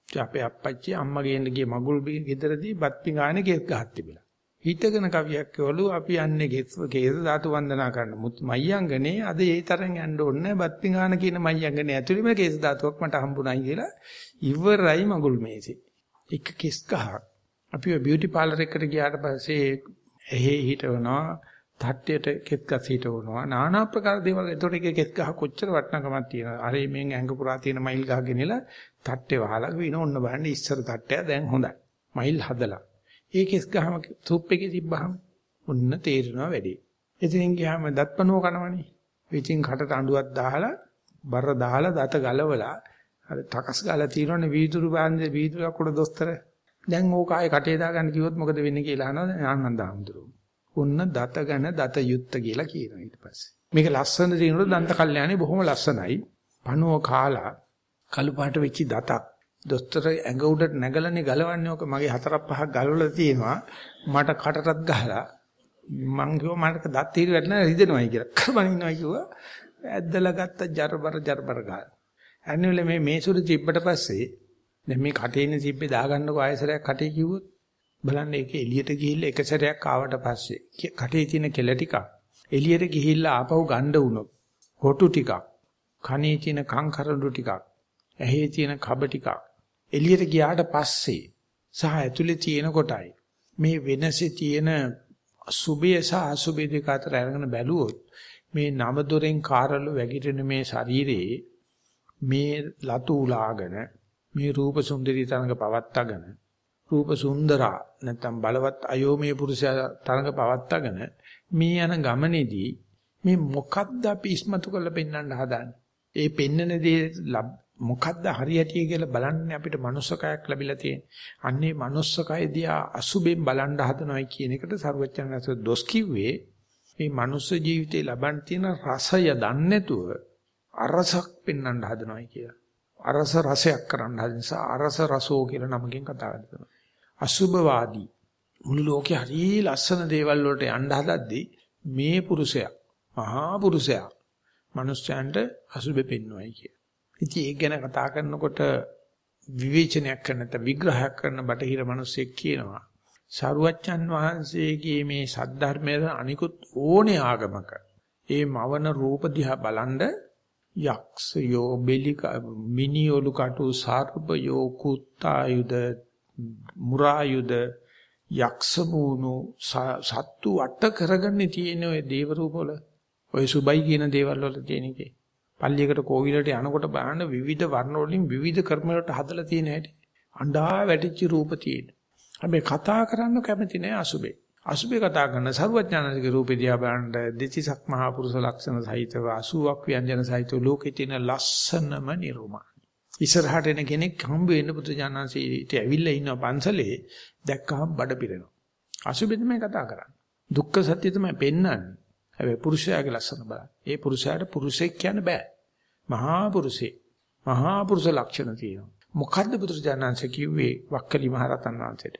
අපේ අප්පච්චි අම්මා ගේන්න ගිය මගුල් ගෙදරදී බත් පිඟානේ කෙස් ගහක් තිබිලා. හිතගෙන කවියක් කියවලු අපි යන්නේ කෙස් කේස ධාතු වන්දනා කරන්න. මයංගනේ අද ඒ තරම් යන්න ඕනේ බත් පිඟාන කියන මයංගනේ ඇතුළේම කේස ධාතුවක් මට හම්බුනායි කියලා ඉවරයි මගුල් මේසේ. එක කෙස් ගහක්. අපි බියුටි පාලර් එකට ගියාට පස්සේ එහි හිටවනවා තට්ටයට කෙත් ගස් හිටවනවා নানা ආකාර දේවල්. එතකොට එක කෙත් ගහ කොච්චර වටිනකමක් තියෙනවද? අර මේෙන් ඇඟ පුරා තියෙන මයිල් ගහ ගෙනලා තට්ටේ වහලා වින ඔන්න බලන්න ඉස්සර තට්ටය දැන් හොඳයි. මයිල් හදලා. ඒ කෙස් ගහම සූප් එකේ තිබ්බහම ඔන්න තේරෙනවා වැඩි. ඉතින් ගියාම දත්පනෝ කනවනේ. ඉතින් කටට අඬුවක් දාලා බර දාලා දත ගලවලා අර තකස් ගාලා තියෙනවනේ වීදුරු බාන්දේ වීදුරක් උඩ දොස්තර. දැන් ඕක ආයේ කටේ දාගන්න කිව්වොත් මොකද වෙන්නේ කියලා අහනවා. ආනන්ද හඳුරුවෝ ඔන්න දත ගැන දත යුත්ත කියලා කියනවා ඊට පස්සේ. මේක ලස්සන දිනුනොත් දන්ත කල්යාණේ බොහොම ලස්සනයි. පණුව කාලා කළු පාට වෙච්ච දතක්. දොස්තර ඇඟ උඩට නැගලනේ ගලවන්නේ ඔක මගේ හතරක් පහක් ගලවලා තියෙනවා. මට කටටත් ගහලා මං කිව්වා මට දත් తీරි වැටෙනවා රිදෙනවායි කියලා. කරබන් ඉන්නවා කිව්වා. ඇද්දලා ගත්ත ජරබර ජරබර ගාන. අනිවල මේ මේසුරු තිබ්බට පස්සේ දැන් මේ කටේ ඉන්න තිබ්බේ දාගන්නකො ආයසරයක් කටේ කිව්වොත් බලන්න ඒක එළියට ගිහිල්ලා එක සැරයක් ආවට පස්සේ කටේ තියෙන කෙල ටික එළියට ගිහිල්ලා ආපහු ගන්න වුණොත් හොටු ටිකක් කනේ තියෙන කං කරඬු ටිකක් ඇහි තියෙන කබ ටිකක් එළියට ගියාට පස්සේ සහ ඇතුලේ තියෙන කොටයි මේ වෙනසේ තියෙන සුභය සහ අසුභය දෙක අතර අරගෙන බැලුවොත් මේ නව දොරෙන් කාරළු වැగిරෙන මේ ශරීරයේ මේ ලතු උලාගෙන මේ රූප සුන්දරී තරඟ පවත්තගෙන රූප සුන්දරා නැත්නම් බලවත් අයෝමේ පුරුෂයා තරඟ පවත්තගෙන මේ යන ගමනේදී මේ මොකද්ද අපි ඉස්මතු කරලා පෙන්වන්න හදාන්නේ? ඒ පෙන්නන දේ මොකද්ද හරියටිය කියලා බලන්නේ අපිට manussකයක් ලැබිලා තියෙන්නේ. අන්නේ manussකය දිහා අසුබෙන් බලන්න හදනවයි කියන එකට සරුවචනස දොස් කිව්වේ මේ manuss ජීවිතේ ලබන් තියෙන රසය දන්නේ නැතුව අරසක් පෙන්වන්න හදනවයි කියලා. අරස රසයක් කරන්න හදන නිසා අරස රසෝ කියලා නමකින් කතා කරනවා. අසුබවාදී මුළු ලෝකේ හරි ලස්සන දේවල් වලට යන්න හදද්දී මේ පුරුෂයා මහා පුරුෂයා මිනිස්යන්ට අසුබෙ පෙන්වයි කිය. ඉතින් ඒක ගැන කතා කරනකොට විවේචනයක් කරන නැත්නම් විග්‍රහයක් කරන බටහිර මිනිස්සෙක් කියනවා සරුවච්චන් වහන්සේගේ මේ සද්ධර්මයේ අනිකුත් ඕනේ ආගමක ඒ මවන රූප දිහා බලන්ද යක්ෂයෝ බෙලික මිනිඔලු කටු සර්පයෝ කුත්තායුද මුරායුද යක්ෂ මූණු සත්තු වට කරගන්නේ තියෙන ඔය දේව රූපවල ඔය සුබයි කියන දේවල් වල තියෙන එකේ. පල්ලියකට කෝවිලට යනකොට බලන්න විවිධ වර්ණ වලින් විවිධ කර්ම වලට හදලා තියෙන හැටි. අඬා වැටිච්ච රූප තියෙන. හැබැයි කතා කරන්න කැමති නෑ අසුබේ. අසුබේ කතා කරන සර්වඥානික රූපේ දිහා බලන්න දෙතිසක් මහා පුරුෂ ලක්ෂණ සහිතව 80ක් ව්‍යංජන සහිතව ලෝකේ තියෙන ලස්සනම නිර්මාණ. ඉස්සරහට එන කෙනෙක් හම්බ වෙන්න පුදුජානන්සීට ඇවිල්ලා ඉන්න පන්සලේ දැක්කහම බඩ පිරෙනවා. අසුබෙත් මේ කතා කරන්නේ. දුක්ඛ සත්‍ය තමයි පෙන්වන්නේ. හැබැයි පුරුෂයාගේ ලස්සන බලන්න. ඒ පුරුෂයාට පුරුෂෙක් කියන්න බෑ. මහා පුරුෂේ. මහා පුරුෂ ලක්ෂණ තියෙනවා. මොකද්ද පුදුජානන්ස කිව්වේ වක්කලි මහරතන් වහන්සේට?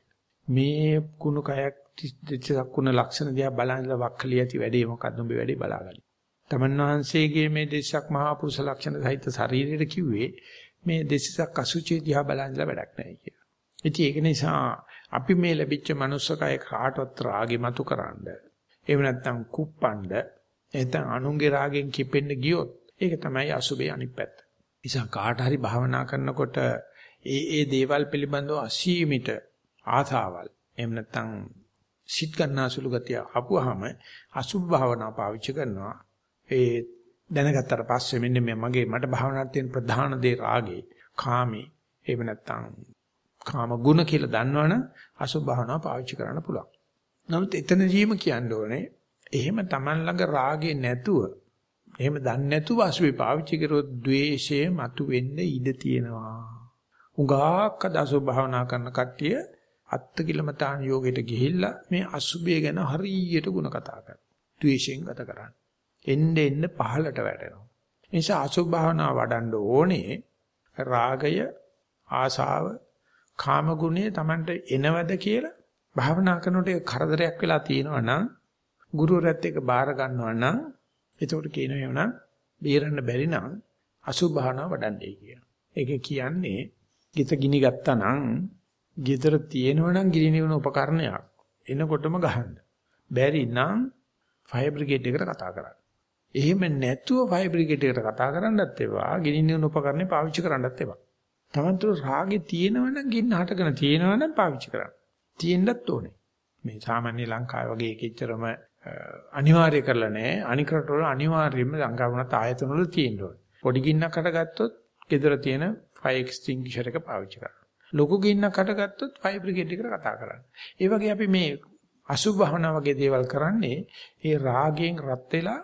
මේ කුණු කයක් දෙච්චක් කුණ ලක්ෂණ දිහා බලනලා වක්කලි ඇති වැඩේ මොකද්ද උඹේ වැඩේ බලාගන්න. තමන් වහන්සේගේ මේ දෙස්සක් මහා පුරුෂ ලක්ෂණ සහිත ශරීරයට කිව්වේ මේ දෙසිසක් අසුචි දිහා බලන්දලා වැඩක් නැහැ කියලා. ඉතින් ඒක නිසා අපි මේ ලැබිච්ච manussකය කාටවත් රාගෙ මතු කරන්න. එහෙම නැත්නම් කුප්පණ්ඩ නැත්නම් අනුන්ගේ රාගෙන් කිපෙන්න ගියොත් ඒක තමයි අසුබේ අනිත් පැත්ත. නිසා කාට හරි භාවනා කරනකොට ඒ ඒ දේවල් පිළිබඳව අසීමිත ආසාවල් එහෙම නැත්නම් සිත් ගන්නාසුළු ගතිය ආපුවාම අසුභ භාවනා පාවිච්චි කරනවා. ඒ දැනගත්තට පස්සේ මෙන්න මේ මගේ මට භාවනාවට තියෙන ප්‍රධාන දේ රාගේ කාමේ එහෙම නැත්නම් කාම ගුණ කියලා දන්නවනම් අසුභ භාවනාව පාවිච්චි කරන්න පුළුවන්. නමුත් එතනදීම කියන්න ඕනේ එහෙම Taman ළඟ රාගේ නැතුව එහෙම දන්නේ නැතුව අසුභේ පාවිච්චි කරොත් द्वේෂය මතුවෙන්න ඉඩ තියෙනවා. උඟාක් අසුභ භාවනා කරන කට්ටිය අත්තිකිලමතාන යෝගයට ගිහිල්ලා මේ අසුභය ගැන හරියට ಗುಣ කතා කරනවා. ද්වේෂයෙන් ගත කරන්නේ. එන්න එන්න පහලට වැටෙනවා. ඒ නිසා අසුභ භාවනා වඩන්න ඕනේ රාගය, ආසාව, කාම ගුණය Tamanට එනවද කියලා භාවනා කරනකොට ඒක කරදරයක් වෙලා තියෙනවා නම් ගුරුවරයාත් එක්ක බාර ගන්නවා නම් එතකොට කියනවා එවනම් බේරන්න බැරි නම් අසුභ භාවනා වඩන්නේ කියලා. ඒක කියන්නේ ගිත ගිනි ගත්තා නම් ගෙදර තියෙනවනම් ගිනි නිවන උපකරණයක් එනකොටම ගහන්න. බැරි නම් ෆයර් බ්‍රිගේඩ් එකට කතා කරන්න. එහෙම නැතුව ෆයර් බ්‍රිගේඩ් එකට කතා කරන්නත් එපා. ගිනින්න උපකරණේ පාවිච්චි කරන්නත් එපා. තමන්තර රාගේ තියෙනවනම් ගින්න හටගෙන තියෙනවනම් පාවිච්චි කරන්න. තියෙන්නත් ඕනේ. මේ සාමාන්‍ය ලංකාව වගේ එකෙච්චරම අනිවාර්ය කරලා නැහැ. අනික රටවල අනිවාර්යයෙන්ම ලංකාව වුණත් ආයතන වල තියෙන්න ඕනේ. පොඩි ගින්නක් හටගත්තොත් ගෙදර තියෙන ෆයර් එක්ස්ටින්ගිෂර් එක පාවිච්චි කරන්න. ලොකු ගින්නක් හටගත්තොත් ෆයර් බ්‍රිගේඩ් එකට කතා කරන්න. ඒ වගේ අපි මේ අසුභ භවනා වගේ දේවල් කරන්නේ ඒ රාගයෙන් රත් වෙලා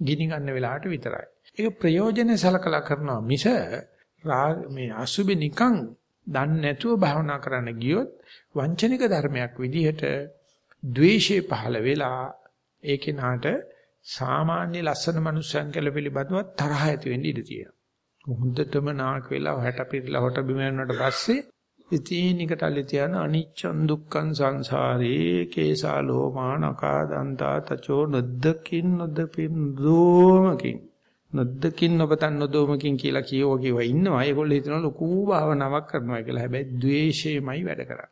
ගිනි ගන්න වෙලාවට විතරයි. ඒක ප්‍රයෝජනෙ සලකලා කරනවා මිස මේ අසුබෙ නිකන් දන්නේ නැතුව භාවනා කරන්න ගියොත් වංචනික ධර්මයක් විදිහට ද්වේෂය පහළ වෙලා ඒකේ නාට සාමාන්‍ය ලස්සන මනුස්සයන් කියලා පිළිබඳව තරහ ඇති වෙන්න ඉඩ තියෙනවා. හොඳටම නාක වෙලා හැට පිරලා හොට බිම යනකොට පස්සේ ඉතින් නිකටල්ලි තියන අනිච්චන් දුක්ඛං සංසාරේ කේසා ලෝමානකා දන්තා තචෝ නද්දකින් නද්දපින් දෝමකින් නද්දකින් නොපතන් නොදෝමකින් කියලා කියෝ කියව ඉන්නවා. ඒගොල්ලෝ හිතන ලොකු භාවනාවක් කරනවා කියලා. හැබැයි ද්වේෂයමයි වැඩ කරන්නේ.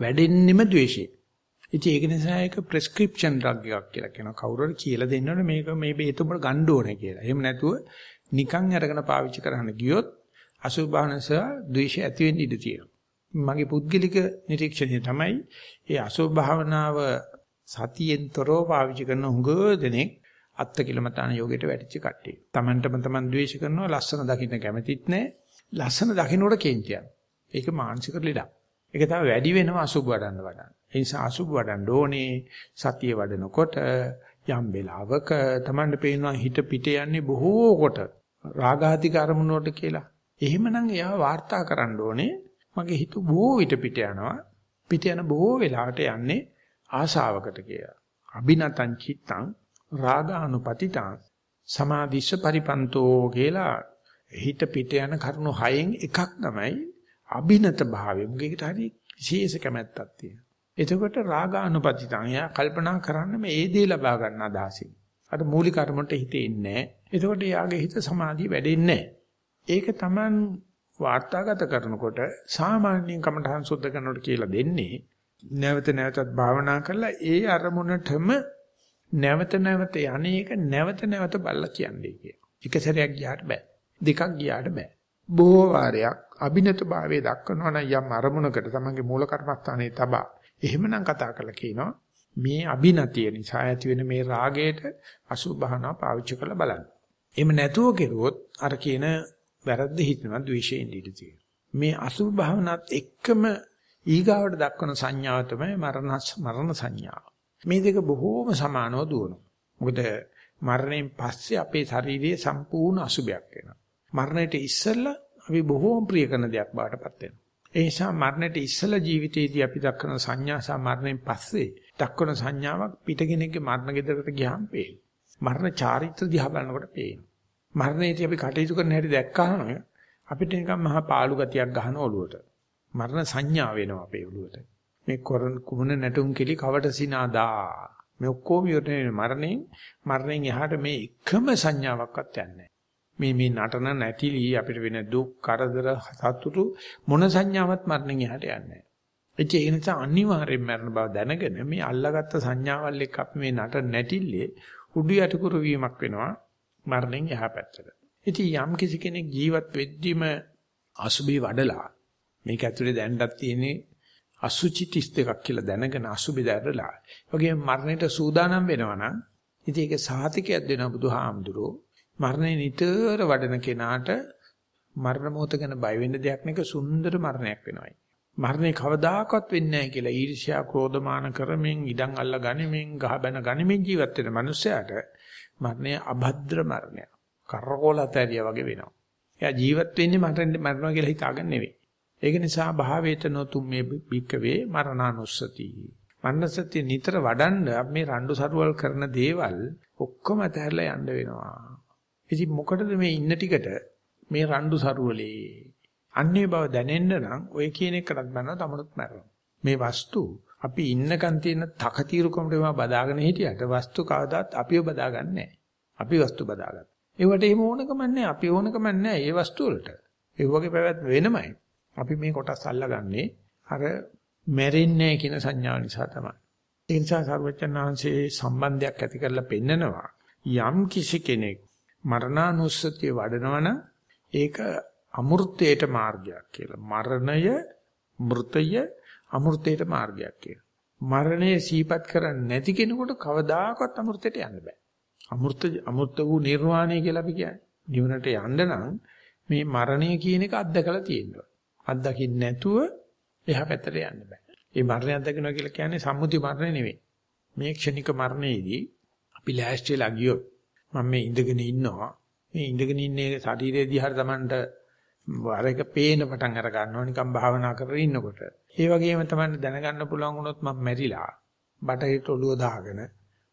වැඩෙන්නෙම ද්වේෂය. ඉතින් ඒක නිසා ඒක ප්‍රෙස්ක්‍රිප්ෂන් ඩ්‍රග් එකක් කියලා කියනවා. කවුරු හරි කියලා දෙන්නවනේ මේක මේ බේත උඹට ගන්න ඕනේ කියලා. එහෙම නැතුව නිකන් අරගෙන පාවිච්චි කරන්න ගියොත් අසුභානස ද්වේෂය ඇති වෙන්න ඉඩ තියෙනවා. මගේ පුද්ගලික නිරීක්ෂණය තමයි ඒ අසෝභ භාවනාව සතියෙන්තරෝ පාවිච්චි කරන හුඟ දෙනෙක් අත්ති කිලමතාන යෝගයට වැටිච්ච කට්ටිය. Tamanටම Taman ද්වේෂ කරනවා ලස්සන දකින්න කැමතිත් නැහැ. ලස්සන දකින්නට කේන්තියක්. ඒක මානසික ලෙඩක්. ඒක තමයි වැඩි වෙනවා අසුභ වඩන්න වඩන්න. ඒ නිසා අසුභ වඩන්න ඕනේ සතිය වඩනකොට යම් වෙලාවක Tamanne පේනවා හිත පිට යන්නේ බොහෝ කොට රාගාතික අරමුණු වලට කියලා. එහෙමනම් එයා වාර්තා කරන්න ඕනේ මගේ හිත බොහෝ විට පිට යනවා. පිට යන බොහෝ වෙලාවට යන්නේ ආශාවකට කියලා. අබිනතං චිත්තං රාගානුපතිතං සමාධිස්ස පරිපන්තෝ කියලා හිත පිට යන කරුණු හයෙන් එකක් තමයි අබිනත භාවය. මුගේකට හරි විශේෂ කැමැත්තක් තියෙනවා. එතකොට රාගානුපතිතං එයා කල්පනා කරන්න මේ ඒ දේ ලබා ගන්න අදහසින්. අර මූලික කර්මන්ට හිතේ ඉන්නේ එතකොට යාගේ හිත සමාධිය වැඩෙන්නේ ඒක Taman වාර්තාගත කරනකොට සාමාන්‍යයෙන් කමඨහං සුද්ධ කරනකොට කියලා දෙන්නේ නැවත නැවතත් භාවනා කරලා ඒ අරමුණටම නැවත නැවත යන්නේක නැවත නැවත බලලා කියන්නේ කිය. එක සැරයක් ගියාට බෑ. දෙකක් ගියාට බෑ. බොහෝ වාරයක් අභිනත භාවයේ දක්වනවා නම් යම් අරමුණකට තමන්ගේ මූල කර්මස්ථානයේ තබා එහෙමනම් කතා කරලා කියනවා මේ අභිනතිය නිසා ඇති වෙන මේ රාගයට අසුභහනා පාවිච්චි කරලා බලන්න. එහෙම නැතුව කෙරුවොත් අර කියන වැරද්ද හිතනවා ද්වේෂයෙන් ඉඳී තියෙනවා. මේ අසුභ භාවනාවත් එක්කම ඊගාවට දක්වන සංඥාව තමයි මරණ මරණ සංඥාව. මේ දෙක බොහෝම සමානව දුවනවා. මොකද මරණයෙන් පස්සේ අපේ ශරීරයේ සම්පූර්ණ අසුභයක් වෙනවා. මරණයට ඉස්සෙල්ලා අපි බොහෝම ප්‍රිය කරන දෙයක් බාටපත් වෙනවා. ඒ නිසා මරණයට ඉස්සෙල්ලා ජීවිතයේදී අපි දක්වන සංඥා සහ මරණයෙන් පස්සේ දක්වන සංඥාවක් පිටගෙනෙක්ගේ මරණ ගෙදරට ගියාම පේනවා. මරණ චාරිත්‍ර දිහා බලනකොට පේනවා. මරණයේදී අපි කටයුතු කරන හැටි දැක්කහම අපිට නිකන් මහා පාළු ගතියක් ගන්න ඔළුවට. මරණ සංඥා වෙනවා අපේ ඔළුවට. මේ කොරන් කුමන නැටුම් කෙලි කවට සිනාදා. මේ ඔක්කොම යොතේ මරණයෙන් මරණයෙන් එහාට මේ එකම සංඥාවක්වත් යන්නේ මේ මේ නටන නැතිලි අපිට වෙන දුක් කරදර සතුටු මොන සංඥාවක් මරණයෙන් එහාට යන්නේ නැහැ. ඒ නිසා අනිවාර්යෙන් මරණ බව දැනගෙන මේ අල්ලාගත්ත සංඥාවල් එක්ක අපි මේ නට නැටිල්ලේ උඩු යටිකුරු වීමක් වෙනවා මරණයෙන් එහා පැත්තට. ඉතින් යම් කිසි කෙනෙක් ජීවත් වෙද්දිම අසුබේ වඩලා මේක ඇතුලේ දැන්නක් තියෙන්නේ අසුචි 32ක් කියලා දැනගෙන අසුබේ දැරලා. වගේම මරණයට සූදානම් වෙනවා නම් ඉතින් ඒක සාතිකයක් දෙනවා බුදුහාමුදුරෝ. මරණය නිතර වඩන කෙනාට මරණ මොහොත ගැන බය වෙන්න දෙයක් නේක සුන්දර මරණයක් වෙනවායි. මරණේ කවදාකවත් වෙන්නේ නැහැ කියලා ඊර්ෂ්‍යා ක්‍රෝධමාන කරමින් ඉඩම් අල්ල ගනිමින් ගහ බැන ගනිමින් ජීවත් වෙන මිනිස්සයාට මරණය අභද්‍ර මරණයක්. කරකෝලතරිය වගේ වෙනවා. එයා ජීවත් වෙන්නේ මරණය කියලා හිතාගෙන නෙවෙයි. ඒක නිසා භාවේත නොතුම් මේ බික්කවේ මරණානුස්සති. මරණසත්‍ය නිතර වඩන්න මේ රණ්ඩු සරුවල් කරන දේවල් ඔක්කොම තැරලා යන්න වෙනවා. ඉතින් මොකටද මේ ඉන්න ටිකට මේ රණ්ඩු සරුවලේ? අන්නේ බව දැනෙන්න නම් ඔය කියන එකකට බannව තමනුත් මරනවා. මේ වස්තු අපි ඉන්නකන් තියෙන තකතිරුකමට ඒවා බදාගෙන හිටියට වස්තු කවදාත් අපිව බදාගන්නේ නැහැ. අපි වස්තු බදාගන්න. ඒවට එහෙම ඕනකම නැහැ. අපි ඕනකම නැහැ ඒ වස්තු වලට. ඒ වගේ පැවැත්ම වෙනමයි. අපි මේ කොටස් අල්ලගන්නේ අර මැරෙන්නේ කියන සංඥාව නිසා තමයි. ඒ නිසා සර්වචන්නාංශයේ සම්බන්ධයක් ඇති කරලා පෙන්නනවා. යම් කිසි කෙනෙක් මරණානුස්සතිය වඩනවනම් ඒක අමෘතයට මාර්ගයක් කියලා. මරණය මෘතය අමෘතයට මාර්ගයක් කියලා. මරණය සීපත් කරන්නේ නැති කෙනෙකුට කවදාකවත් අමෘතයට යන්න බෑ. අමෘත අමෘත වූ නිර්වාණය කියලා අපි කියන්නේ. නිවනට යන්න නම් මේ මරණය කියන එක අත්දකලා තියෙනවා. අත්දකින්න නැතුව එහා පැත්තට යන්න බෑ. මේ මරණය අත්දකින්නවා කියලා කියන්නේ සම්මුති මරණය නෙවෙයි. මේ ක්ෂණික මරණයේදී අපි ලෑස්තිලා ගියොත් මම මේ ඉඳගෙන ඉන්නවා. මේ ඉඳගෙන ඉන්නේ ශරීරයේ දිහාට Tamanට අර එක පේන පටන් අර ගන්නවා නිකන් භාවනා කරගෙන ඉන්නකොට. ඒ වගේම තමයි දැනගන්න පුළුවන් වුණොත් මම මැරිලා බටහිර ඔළුව දාගෙන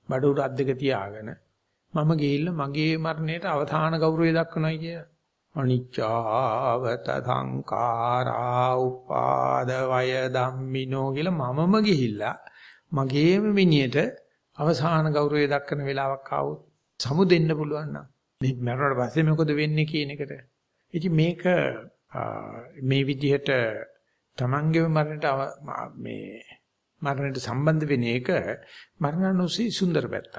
බඩ උඩ අත් දෙක තියාගෙන මම ගිහිල්ලා මගේ මරණයට අවධාන ගෞරවය දක්වනවා කිය. අනිච්චාවත සංඛාරා උපාද වය ධම්මිනෝ කියලා මමම ගිහිල්ලා මගේම මිනියට අවසාන ගෞරවය දක්වන වෙලාවක් ආවොත් සමු දෙන්න පුළුවන් නම් මේ මරණයට පස්සේ මොකද වෙන්නේ කියන එකට. ඉතින් මේක මේ විදිහට තමන්ගේම මරණයට මේ මරණයට සම්බන්ධ වෙන එක මරණනුසී සුන්දර පැත්ත.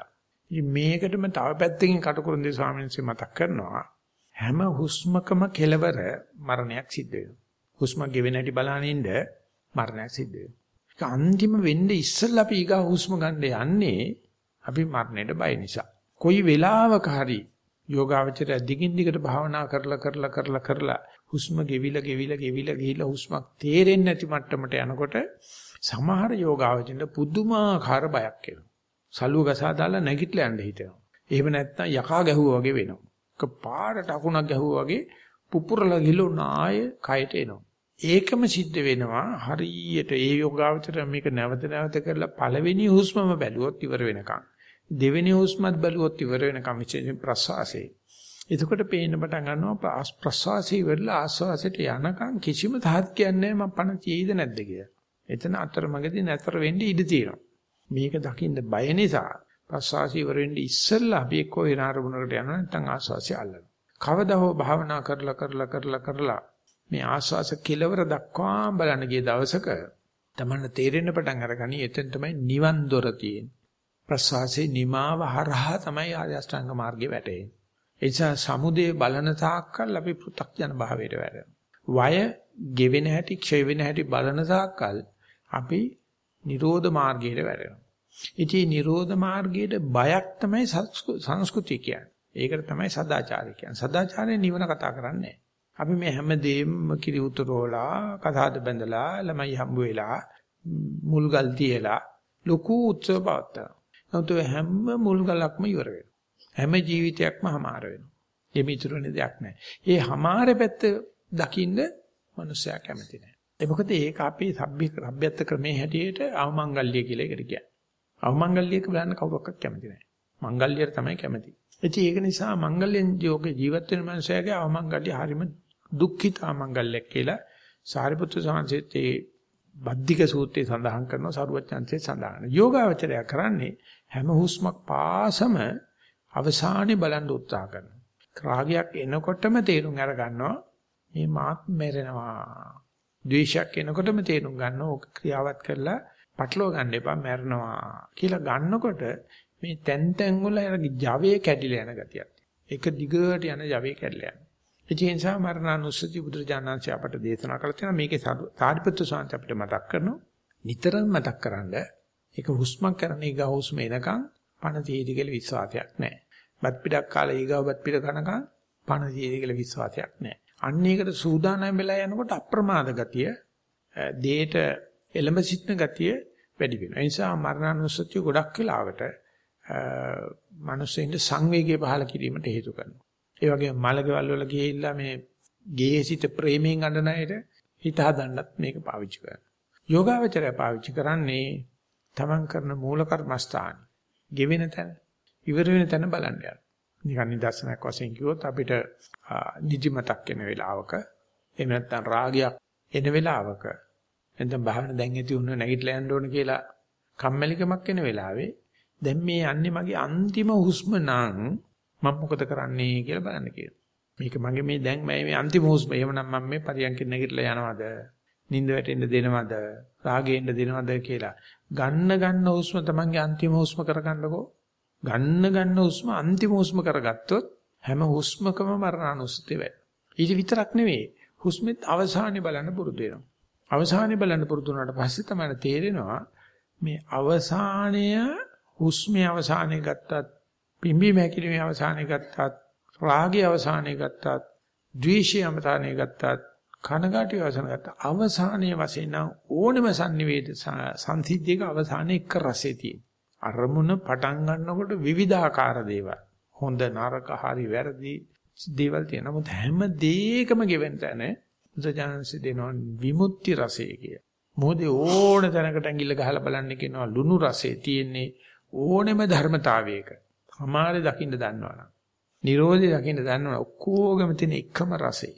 ඉතින් මේකටම තව පැත්තකින් කටුකුරුන්දේ ස්වාමීන් වහන්සේ මතක් කරනවා හැම හුස්මකම කෙලවර මරණයක් සිද්ධ වෙනවා. හුස්ම ගෙවෙන හැටි බලනින්ද මරණයක් සිද්ධ වෙනවා. ඒක අන්තිම වෙන්නේ ඉස්සෙල්ලා අපි ඊගා හුස්ම ගන්න යන්නේ අපි මරණයට බය නිසා. කොයි වෙලාවක හරි යෝගාවචරය දිගින් දිගට භාවනා කරලා කරලා කරලා කරලා හුස්ම ගෙවිලා ගෙවිලා ගෙවිලා ගිහිලා හුස්මක් තේරෙන්නේ නැති මට්ටමට යනකොට සමහර යෝගාවචරයට පුදුමාකාර බයක් එනවා. සලුව ගසා දාලා නැගිටලා යන්න හිතෙනවා. එහෙම නැත්නම් යකා ගැහුවා වගේ වෙනවා. එක පාරට අකුණක් ගැහුවා වගේ පුපුරලා ගිලුණ ආය කයට එනවා. ඒකම සිද්ධ වෙනවා හරියට ඒ යෝගාවචර මේක නැවත නැවත කරලා පළවෙනි හුස්මම බැලුවොත් ඉවර වෙනකන් දෙවෙනි හුස්මත් බැලුවොත් ඉවර වෙනකන් විශේෂයෙන් ප්‍රසවාසයේ එතකොට පේන්න පටන් ගන්නවා ප්‍රසවාසී වෙලා ආස්වාසයට යනකම් කිසිම තාත්කයක් නැහැ මම පණ තියෙයිද නැද්ද කියලා. එතන අතරමඟදී නැතර වෙන්න ඉඩ තියෙනවා. මේක දකින්න බය නිසා ප්‍රසවාසී ඉවර වෙන්න ඉස්සෙල්ලා අපි එක්කෝ වෙන අරමුණකට යනවා නැත්නම් ආස්වාසය අල්ලනවා. කවදා හෝ භාවනා කරලා කරලා කරලා කරලා මේ ආස්වාස කෙලවර දක්වා බලන්න ගිය දවසක තමන්න තේරෙන්න පටන් අරගනි එතෙන් තමයි නිවන් දොර තියෙන්නේ. ප්‍රසවාසයේ නිමාව හරහා තමයි ආර්ය අෂ්ටාංග මාර්ගේ වැටෙන්නේ. ඒ නිසා සමුදේ බලන තාක්කල් අපි පෘථග්ජන භාවයට වැටෙනවා. වය ගෙවෙන හැටි, ක්ෂය වෙන හැටි බලන තාක්කල් අපි නිරෝධ මාර්ගයට වැටෙනවා. ඉතින් නිරෝධ මාර්ගයේ බයක් තමයි සංස්කෘතිය කියන්නේ. ඒකට තමයි සදාචාරය කියන්නේ. සදාචාරය නිවන කතා කරන්නේ අපි මේ හැමදේම කිරි උතරෝලා, කතාද බැඳලා, ළමයි හම්බ වෙලා, මුල්ගල් තියලා ලොකු උත්සව පවත්වනවා. නමුත් හැම මුල්ගලක්ම ඉවර වෙනවා. හැම ජීවිතයක්ම හමාර වෙනවා. ඒ මිතුරු වෙන දෙයක් නැහැ. ඒ හමාර පැත්ත දකින්න මනුස්සයා කැමති නැහැ. ඒ මොකද ඒක අපේ සભ્ય රබ්‍යත්ත ක්‍රමයේ හැටියට අවමංගල්‍ය කියලා එකට කියන්නේ. අවමංගල්‍යක බලන්න කවුරක්වත් කැමති නැහැ. මංගල්‍යයට තමයි කැමති. ඉතින් ඒක නිසා මංගල්‍යෙන් යෝගේ ජීවත් වෙන මනුස්සයාගේ අවමංගල්‍ය හරීම දුක්ඛිත අමංගල්‍යයක් කියලා සාරිපුත්‍ර සාංශයේ බද්ධික සූත්‍රයේ සඳහන් කරනවා සරුවචන්සේ සඳහන්. යෝගාවචරය කරන්නේ හැම හුස්මක් පාසම අවසානයේ බලන්න උත්සාහ කරනවා. රාගයක් එනකොටම තේරුම් අර ගන්නවා මේ මාත් මැරෙනවා. ද්වේෂයක් එනකොටම තේරුම් ගන්නවා ඕක ක්‍රියාවත් කරලා පටලව ගන්න එපා මැරෙනවා කියලා ගන්නකොට මේ තැන් තැන් වල අර ජවයේ කැඩිලා යන ගතියක්. එක දිගට යන ජවයේ කැඩිලා යන. ඒ නිසා මරණානුස්සති බුදුරජාණන්සේ අපට දේශනා කළ තියෙනවා මේකේ සාරිපුත්‍ර සාන්ත අපිට මතක් කරනවා. නිතරම මතක් කරන්ඩ ඒක හුස්මක් කරන එක හුස්ම එනකන් පණ තියෙදි කියලා විශ්වාසයක් නැහැ. බත් පිටක් කාලා ඊගාව බත් පිට කනකම් පණ තියෙදි කියලා විශ්වාසයක් නැහැ. අන්න ඒකට සූදානම් වෙලා යනකොට අප්‍රමාද ගතිය දේට එළඹ සිටින ගතිය වැඩි වෙනවා. ඒ නිසා මරණානුස්සතිය ගොඩක් වෙලාවට මිනිස්සුන්ට සංවේගය පහල කිරීමට හේතු කරනවා. ඒ වගේම මලකවල වල ගිහිල්ලා මේ ගේසිත ප්‍රේමයෙන් අඬන අයට හිත හදන්නත් මේක පාවිච්චි කරනවා. යෝගාවචරය පාවිච්චි කරන්නේ තමන් කරන මූල කර්මස්ථාන ගෙවෙන තැන, ඉවර වෙන තැන බලන්න යනවා. නිකන් නිදර්ශනයක් වශයෙන් කිව්වොත් අපිට නිදිමතක් එන වෙලාවක එහෙම නැත්නම් රාගයක් එන වෙලාවක එතෙන් භාවන දැන් ඇති උන්න නැගිටලා යන්න ඕන කියලා කම්මැලිකමක් එන වෙලාවේ දැන් මේ යන්නේ මගේ අන්තිම හුස්ම නම් මම මොකද කරන්නේ කියලා බලන්න කියනවා. මේක මගේ මේ දැන් මේ අන්තිම හුස්ම. එහෙමනම් මම මේ පරියන්කෙන් නැගිටලා යනවද? නිින්ද වැටෙන්න දෙනවද? රාගෙන්න දෙනවද කියලා. ගන්න ගන්න හුස්ම තමන්ගේ අන්තිම හුස්ම කරගන්නකෝ. ගන්න ගන්න හුස්ම අන්තිම හුස්ම කරගත්තොත් හැම හුස්මකම මරණානුස්සතිය වෙයි. ඊට විතරක් නෙවෙයි හුස්මෙත් අවසානයේ බලන්න පුරුදු වෙනවා. අවසානයේ බලන්න පුරුදු වුණාට පස්සේ තමයි තේරෙනවා මේ අවසානය හුස්මේ අවසානයේ ගත්තත් පිම්බි මහැකිලිමේ අවසානයේ ගත්තත් රාගයේ අවසානයේ ගත්තත් ද්වේෂයේ අවසානයේ ගත්තත් කනගාටු වසන ගත්ත අවසානයේ වශයෙන් නම් ඕනෙම sannived සංසිද්ධියක අවසානයේ එක රසෙ තියෙන. අරමුණ පටන් ගන්නකොට විවිධාකාර දේවල්. හොඳ නරක හරි වැරදි දේවල් තියෙන. නමුත් හැම දෙයකම ගෙවෙන තැන බුදුජානසි දෙනවා විමුක්ති රසය කිය. මොහොතේ ඕන තැනකට ඇඟිල්ල ගහලා බලන්න කියනවා ලුණු රසය තියෙන්නේ ඕනෙම ධර්මතාවයක. සමාරේ දකින්න දන්නවනම්. Nirodhe දකින්න දන්නවනම් ඔක්කොගම තියෙන එකම රසය.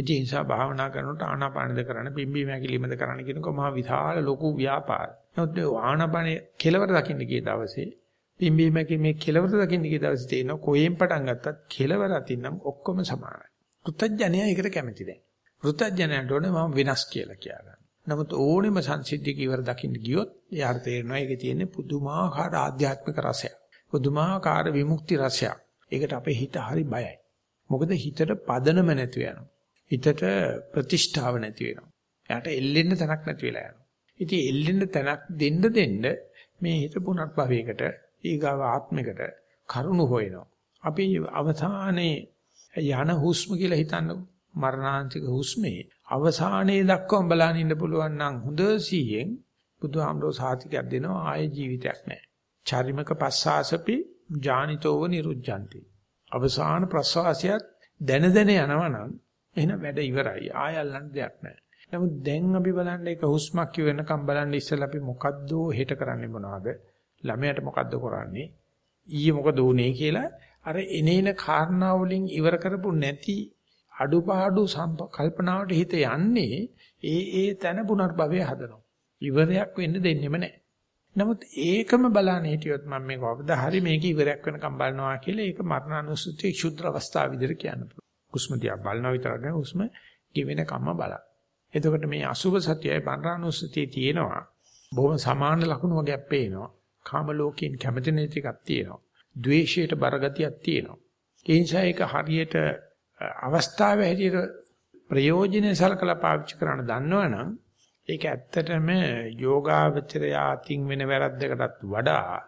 ඉතින් ඒ නිසා භාවනා කරනකොට ආනාපානද කරන්න පිම්බි මැකිලිමද කරන්න කියනකො මහා විශාල ලොකු ව්‍යාපාරය. නමුත් ආනාපානේ කෙලවර දකින්න ගිය දවසේ පිම්බි මැකිලිමේ කෙලවර දකින්න ගිය දවසේ තේින කොහෙන් පටන් ගත්තත් කෙලවර අතින්නම් ඔක්කොම සමානයි. කෘතඥයා ඒකට කැමති නැහැ. කෘතඥයාට ඕනේ මම වෙනස් කියලා කියනවා. නමුත් ඕනෙම සංසිද්ධියක ඉවර දකින්න ගියොත් එයාට තේරෙනවා ඒකේ තියෙන පුදුමාකාර ආධ්‍යාත්මික රසයක්. පුදුමාකාර විමුක්ති රසයක්. ඒකට අපේ හිත හරි බයයි. මොකද හිතට පදනම නැතු වෙනවා. හිතට ප්‍රතිෂ්ඨාව නැති වෙනවා. එයාට එල්ලෙන්න තැනක් නැති වෙලා යනවා. ඉතින් එල්ලෙන්න තැනක් දෙන්න දෙන්න මේ හිත පුනර්භවයකට ඊගාව ආත්මයකට කරුණු හොයනවා. අපි අවසානයේ යන හුස්ම කියලා හිතන්නකො මරණාන්තික හුස්මේ අවසානයේ දක්වාම බලන්න ඉන්න පුළුවන් නම් හොඳ සීයෙන් බුදුහාමරෝ සාතිකයක් දෙනවා ආයේ ජීවිතයක් නැහැ. චරිමක පස්සාසපි ජානිතෝව නිරුද්ධಂತಿ. අවසාන ප්‍රසවාසයත් දැන දැන යනවා නම් එහෙනම් වැඩ ඉවරයි. ආය අල්ලන්න දෙයක් නැහැ. නමුත් දැන් අපි බලන්න එක හුස්මක් වෙනකම් බලන්න ඉස්සෙල්ලා අපි මොකද්ද හෙට කරන්නේ මොනවද? ළමයාට මොකද්ද කරන්නේ? ඊයේ මොකද වුනේ කියලා අර එනේන කාරණා වලින් ඉවර කරපු නැති අඩුපාඩු කල්පනාවට හිත යන්නේ ඒ ඒ තන පුනර්භවය හදනවා. ඉවරයක් වෙන්න දෙන්නෙම නැහැ. නමුත් ඒකම බලන්න හිටියොත් මම මේක අවදා හරි මේක ඉවරයක් වෙනකම් බලනවා කියලා ඒක මරණානුස්සතිය ක්ෂුද්‍ර අවස්ථාව විදිහට කියන්න පුළුවන්. හුස්ම දිහා බලනවා විතරක් නෙවෙයි හුස්ම ගෙවෙන කම බලන්න. එතකොට මේ අසුභ සතියයි මරණානුස්සතිය තියෙනවා. බොහොම සමාන ලක්ෂණ වගේක් පේනවා. කාම ලෝකයෙන් කැමති නැති එකක් තියෙනවා. ද්වේෂයට බරගතියක් තියෙනවා. ඒ නිසා ඒක හරියට අවස්ථාවේ හැටියට ප්‍රයෝජනෙ සලකලා පාවිච්චි කරන්න දන්නවනම් ඒක ඇත්තටම යෝගාවචරය අතින් වෙන වැරද්දකටත් වඩා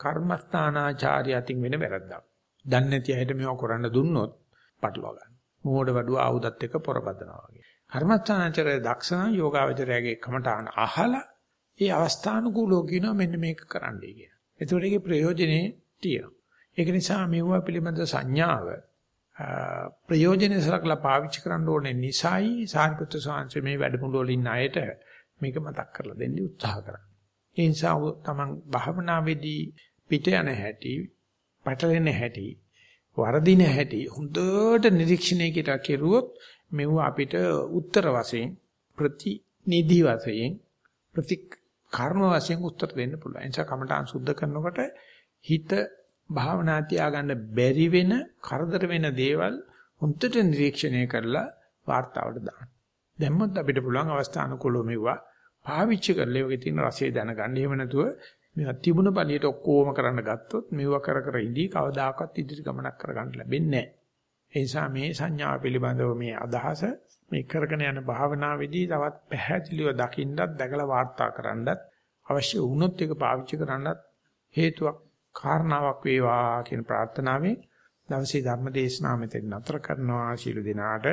කර්මස්ථානාචාර්ය අතින් වෙන වැරද්දක්. දන්නේ නැති අයට මේව කරන්න දුන්නොත් පටලවා ගන්න. මෝඩ වඩුව ආයුධත් එක්ක පොරබදනවා වගේ. කර්මස්ථානාචාර්ය දක්ෂණ යෝගාවචරයගේ කමටහන අහලා ඒ අවස්ථානුකූලව කියනවා මෙන්න මේක කරන්නයි කියන. ඒතකොට ඒකේ ප්‍රයෝජනේ තියෙනවා. ඒක නිසා මෙවුවා පිළිබඳ සංඥාව ප්‍රයෝජනෙ සලකලා පාවිච්චි කරන්න ඕනේ නිසායි සාරිපුත්‍ර සාංශ මේ වැඩමුළු වලින් අයට මේක මතක් කරලා දෙන්න උත්සාහ කරන්නේ. ඒ නිසා තමන් භාවනාවේදී පිට යන හැටි, පැටලෙන හැටි, වර්ධින හැටි හොඳට නිරීක්ෂණයකට කෙරුවොත් මෙව අපිට උත්තර වශයෙන් ප්‍රතිනිධි වශයෙන් ප්‍රති කර්ම වශයෙන් උත්තර දෙන්න පුළුවන්. ඒ නිසා කමඨාන් සුද්ධ කරනකොට හිත භාවනා තියාගන්න බැරි වෙන කරදර වෙන දේවල් හොඳට නිරීක්ෂණය කරලා වார்த்தාවට දාන්න. දැම්මත් අපිට පුළුවන් අවස්ථානුකූලව මෙවුවා පාවිච්චි කරලා ඒකේ තියෙන රසය දැනගන්න. එහෙම නැතුව මේවා තිබුණ පළියට ඔක්කොම කරන්න ගත්තොත් මෙවුවා කර කර ඉඳී කවදාකවත් ඉදිරි ගමනක් කරගන්න ලැබෙන්නේ නැහැ. ඒ නිසා මේ සංඥා පිළිබඳව මේ අදහස මේ කරගෙන යන භාවනාවේදී තවත් පැහැදිලිව දකින්නත් දැකලා වාර්තා කරන්නත් අවශ්‍ය වුණොත් ඒක පාවිච්චි කරන්නත් හේතුවක් කාරණාවක් වේවා කියන ප්‍රාර්ථනාවෙන් දවසේ ධර්ම දේශනාව මෙතන නතර කරනවා ශීල දිනාට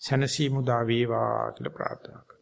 සනසීමු දා වේවා කියලා ප්‍රාර්ථනා